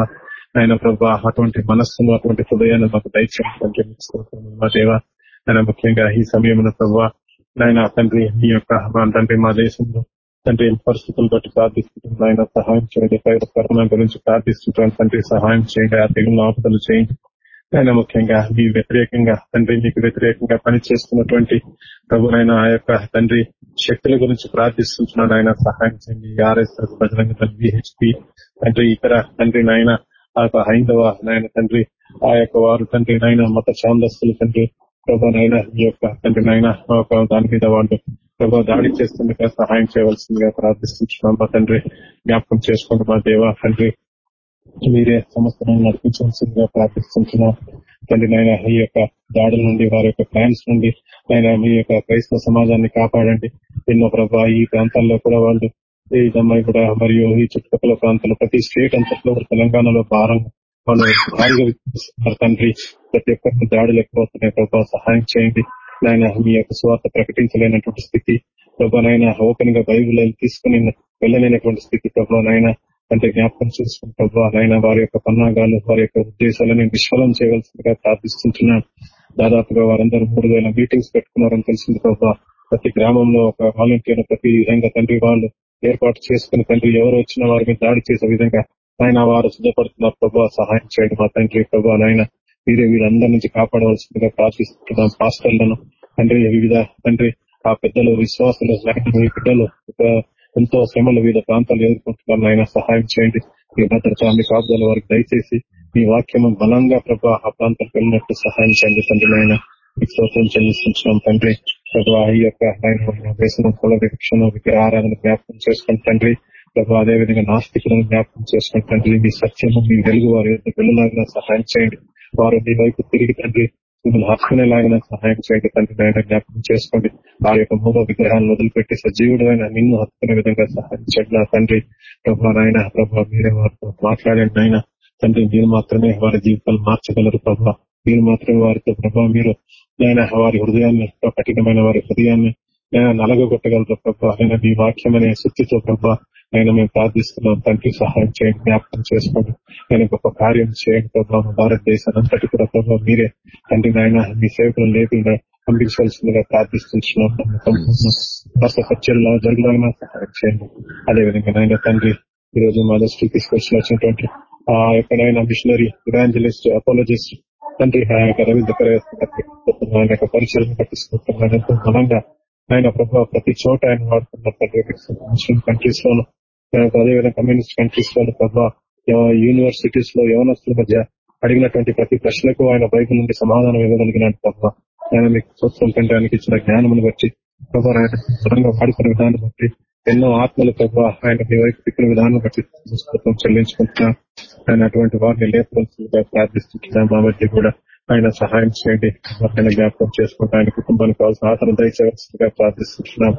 ఆయన ప్రభా అటువంటి మనస్సును అటువంటి హృదయాన్ని మాకు దయచేయండి మా దేవ. ఆయన ముఖ్యంగా ఈ సమయంలో ప్రభా నాయన తండ్రి మీ యొక్క మా తండ్రి మా దేశంలో తండ్రి పరిస్థితులు బట్టి ప్రార్థిస్తుంటాం ఆయన సహాయం చేయండి కరోనా గురించి ప్రార్థిస్తుంటాం తండ్రి సహాయం చేయండి ఆ తెగులు ఆపదలు చేయండి. ఆయన ముఖ్యంగా మీ వ్యతిరేకంగా తండ్రి మీకు వ్యతిరేకంగా పనిచేస్తున్నటువంటి ప్రభునైనా ఆ యొక్క తండ్రి శక్తుల గురించి ప్రార్థిస్తున్నాడు ఆయన సహాయం చేయండి ఆర్ఎస్ఎస్ బజరంగ బిహెచ్పి తండ్రి ఇతర తండ్రి నాయన ఆ యొక్క హైందవ నాయన తండ్రి ఆ యొక్క వారు తండ్రి నాయన మత ఛాందస్తులు తండ్రి ప్రభా నాయన ఈ యొక్క తండ్రి నాయన ఒక దాని మీద వాళ్ళు ప్రభా దాడి చేస్తుండగా సహాయం చేయవలసిందిగా ప్రార్థిస్తున్నాం. మా తండ్రి జ్ఞాపకం చేసుకోండి మా దేవ తండ్రి. మీరే సమస్యలను నడిపించవలసిందిగా ప్రార్థిస్తున్నాం. తండ్రి నాయన ఈ యొక్క దాడుల నుండి వారి యొక్క ప్లాన్స్ నుండి నాయన మీ యొక్క క్రైస్తవ సమాజాన్ని కాపాడండి. ఎన్నో ప్రభా ఈ ప్రాంతాల్లో కూడా వాళ్ళు ఈ దమ్మాయి కూడా మరియు ఈ చుట్టుపక్కల ప్రాంతాల్లో ప్రతి స్టేట్ అంతట్లో తెలంగాణలో భారం భారీగా తండ్రి ప్రతి ఒక్కరికి దాడులు ఎక్కువవుతున్నాయి ప్రభావ సహాయం చేయండి. నాయన మీ యొక్క స్వార్థ ప్రకటించలేనటువంటి స్థితి ప్రభా ఓపెన్గా బైబుల్ తీసుకుని వెళ్ళలేనటువంటి స్థితి ప్రభా నాయన అంటే జ్ఞాపకం చేసుకుని ప్రభావ వారి యొక్క పన్నాగాలు వారి యొక్క ఉద్దేశాలను విశ్వలం చేయవలసిందిగా ప్రార్థిస్తుంటున్నాను దాదాపుగా వారందరూ మూడు వేల మీటింగ్స్ పెట్టుకున్నారని తెలిసింది ప్రభావ ప్రతి గ్రామంలో ఒక వాలంటీర్ ప్రతి విధంగా తండ్రి వాళ్ళు ఏర్పాటు చేసుకుని తండ్రి ఎవరు వచ్చిన వారి మీద దాడి చేసే విధంగా ఆయన వారు సిద్ధపడుతున్నారు. ప్రభావ సహాయం చేయండి. మా తండ్రి ప్రభావ నాయన మీరే వీరందరి నుంచి కాపాడవలసిందిగా ప్రార్థిస్తున్నాం. పాస్టర్లను తండ్రి వివిధ తండ్రి ఆ పెద్దలు విశ్వాసులు మీ బిడ్డలు ఎంతో శ్రమలు వివిధ ప్రాంతాలు ఎదుర్కొంటున్నారు ఆయన సహాయం చేయండి. మీ భద్రత మీ కాపుదల వారికి దయచేసి మీ వాక్యం బలంగా ప్రభా ఆ ప్రాంతాలకు వెళ్ళినట్టు సహాయం చేయండి తండ్రి నాయన. స్తోత్రం చెల్లిస్తున్నాం తండ్రి ప్రభా ఈ యొక్క ఆయన వేసిన కుల వివక్షణ ఆరాధన జ్ఞాపకం చేసుకుని తండ్రి ప్రభావ అదే విధంగా నాస్తికులను జ్ఞాపకం చేసుకుని తండ్రి మీ సత్యము మీ వెలుగు వారి యొక్క వెళ్ళలాగిన సహాయం చేయండి. వారు మీ వైపు తిరిగి తండ్రి మిమ్మల్ని హత్తుకునేలాగిన సహాయం చేయండి తండ్రి నాయన జ్ఞాపకం చేసుకోండి. వారి యొక్క మూల విగ్రహాలను వదిలిపెట్టి సజీవుడైన నిన్ను హత్తుకునే విధంగా సహాయం చేయండి నా తండ్రి. ప్రభా నాయన ప్రభా మీరే వారితో మాట్లాడండి నాయన. తండ్రి మీరు మాత్రమే వారి జీవితాలు మార్చగలరు ప్రభా. మీరు మాత్రమే వారితో ప్రభావ మీరు నేను వారి హృదయాన్ని కఠినమైన వారి హృదయాన్ని నేను నలగొట్టగలరు ప్రభా. మీ వాక్యం అనే శక్తితో ప్రభా మేము ప్రార్థిస్తున్నాం. తండ్రి సహాయం చేయండి జ్ఞాపకం చేసుకోండి. నేను గొప్ప కార్యం చేయండి ప్రభావ భారతదేశాన్ని అంతటి కూడా ప్రభావ మీరే తండ్రి నాయన మీ సేవకులు లేపి పంపించవలసిందిగా ప్రార్థిస్తున్నాం. చర్చల్లో జరగడానికి సహాయం చేయండి. అదేవిధంగా నాయన తండ్రి ఈ రోజు మా దృష్టికి తీసుకొచ్చిన వచ్చినటువంటి ఆ యొక్క మిషనరీ ఇవాంజలిస్ట్ అపాలజిస్ట్ తండ్రి ఆ యొక్క రవీంద్ర ఆయన యొక్క పరిచయం పట్టించుకుంటున్నాను ఎంతో ఘనంగా ఆయన ప్రభావ ప్రతి చోట ఆయన వాడుతున్న ముస్లిం కంట్రీస్ లోను అదేవిధంగా కమ్యూనిస్ట్ కంట్రీస్ లోను ప్రభావ యూనివర్సిటీస్లో యవనస్తుల మధ్య అడిగినటువంటి ప్రతి ప్రశ్నకు ఆయన బైబుల్ నుండి సమాధానం ఇవ్వగలిగిన ప్రభావ ఆయన మీకు సూత్రం కంటే ఇచ్చిన జ్ఞానమును బట్టి ప్రభావ ఆయన దృఢంగా వాడుకున్న విధానం బట్టి ఎన్నో ఆత్మల ప్రభావ ఆయన మీ వైపు తిప్పిన విధానం బట్టి పుస్తకం చెల్లించుకుంటున్నా. ఆయన అటువంటి వారిని లేపవలసిందిగా ప్రార్థిస్తుంటున్నాం మా కూడా ఆయన సహాయం చేయండి. ఆయన జ్ఞాపకం చేసుకుంటూ ఆయన కుటుంబానికి కావాల్సిన ఆతను దయచేవలసిందిగా ప్రార్థిస్తున్నాం.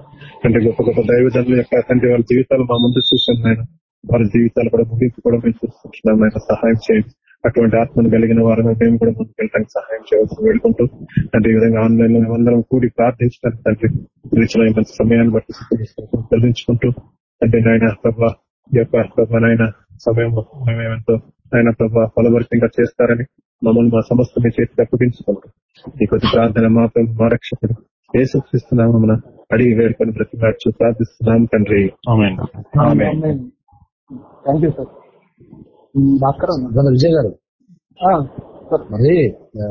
అంటే గొప్ప గొప్ప దైవజనుల యొక్క తండ్రి వాళ్ళ జీవితాలు మా ముందు చూసాం ఆయన వారి జీవితాలు కూడా ముగింపు కూడా మేము చూస్తున్నాం. ఆయన సహాయం చేయండి. అటువంటి ఆత్మను కలిగిన వారిని మేము కూడా ముందుకు వెళ్ళడానికి సహాయం చేయవలసి వేడుకుంటూ అంటే ఈ విధంగా ఆన్లైన్లో అందరం కూడి ప్రార్థించడానికి తండ్రి ఇచ్చిన మంచి సమయాన్ని బట్టి చెల్లించుకుంటూ అంటే నాయన ప్రభా ఈ యొక్క ప్రభా నాయన సమయం మేమేమంతో ఆయన ప్రభా ఫలవర్తంగా చేస్తారని మమ్మల్ని మా సమస్త మీ చేతికి అప్పగించుకుంటాం ఈ కొద్ది ప్రార్థన మా ప్రభు మా రక్షకుడు ఏ సూచిస్తున్నాము మన అడిగి వేడుకొని ప్రతిపాటు ప్రార్థిస్తున్నాం తండ్రి. Thank you sir. Bhaskar brother Vijay గారు. మరి ఆ,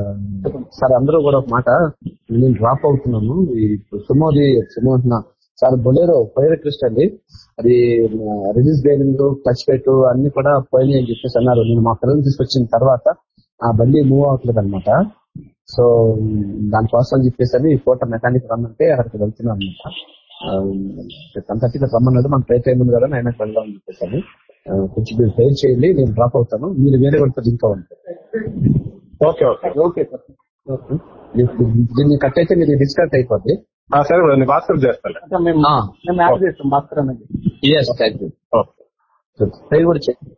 సార్ అందరూ కూడా ఒక మాట నేను డ్రాప్ అవుతున్నాము. ఈ సుమోది Sumo sir Bolero fire Christ అండి. అది రిలీజ్ బేరింగ్ క్లచ్ పెట్టు అన్ని కూడా పోయినాయి అని చెప్పేసి అన్నారు. నేను మా పిల్లల్ని తీసుకొచ్చిన తర్వాత ఆ బండి మూవ్ అవట్లేదు అనమాట సో దానికోసం అని చెప్పేసి అని ఫోటో మెకానిక్ రమ్మంటే అక్కడికి వెళ్తున్నాం అనమాట టెన్ థర్టీకి రమ్మన్నాడు. మన ప్రయత్నం ఉంది కదా నేను వెళ్దాం అని చెప్పేసి కొంచెం మీరు ఫెయిల్ చేయండి నేను డ్రాప్ అవుతాను. మీరు వేరే వాళ్ళతో అవ్వండి. Okay okay. ఓకే సార్ దీన్ని కట్ అయితే మీరు డిస్కనెక్ట్ అయిపోద్ది. సరే బ్రదర్, నేను భాస్కర్ చేస్తాను మేము మేము యాడ్ చేస్తాం భాస్కర్ అనేది. కూడా చేయండి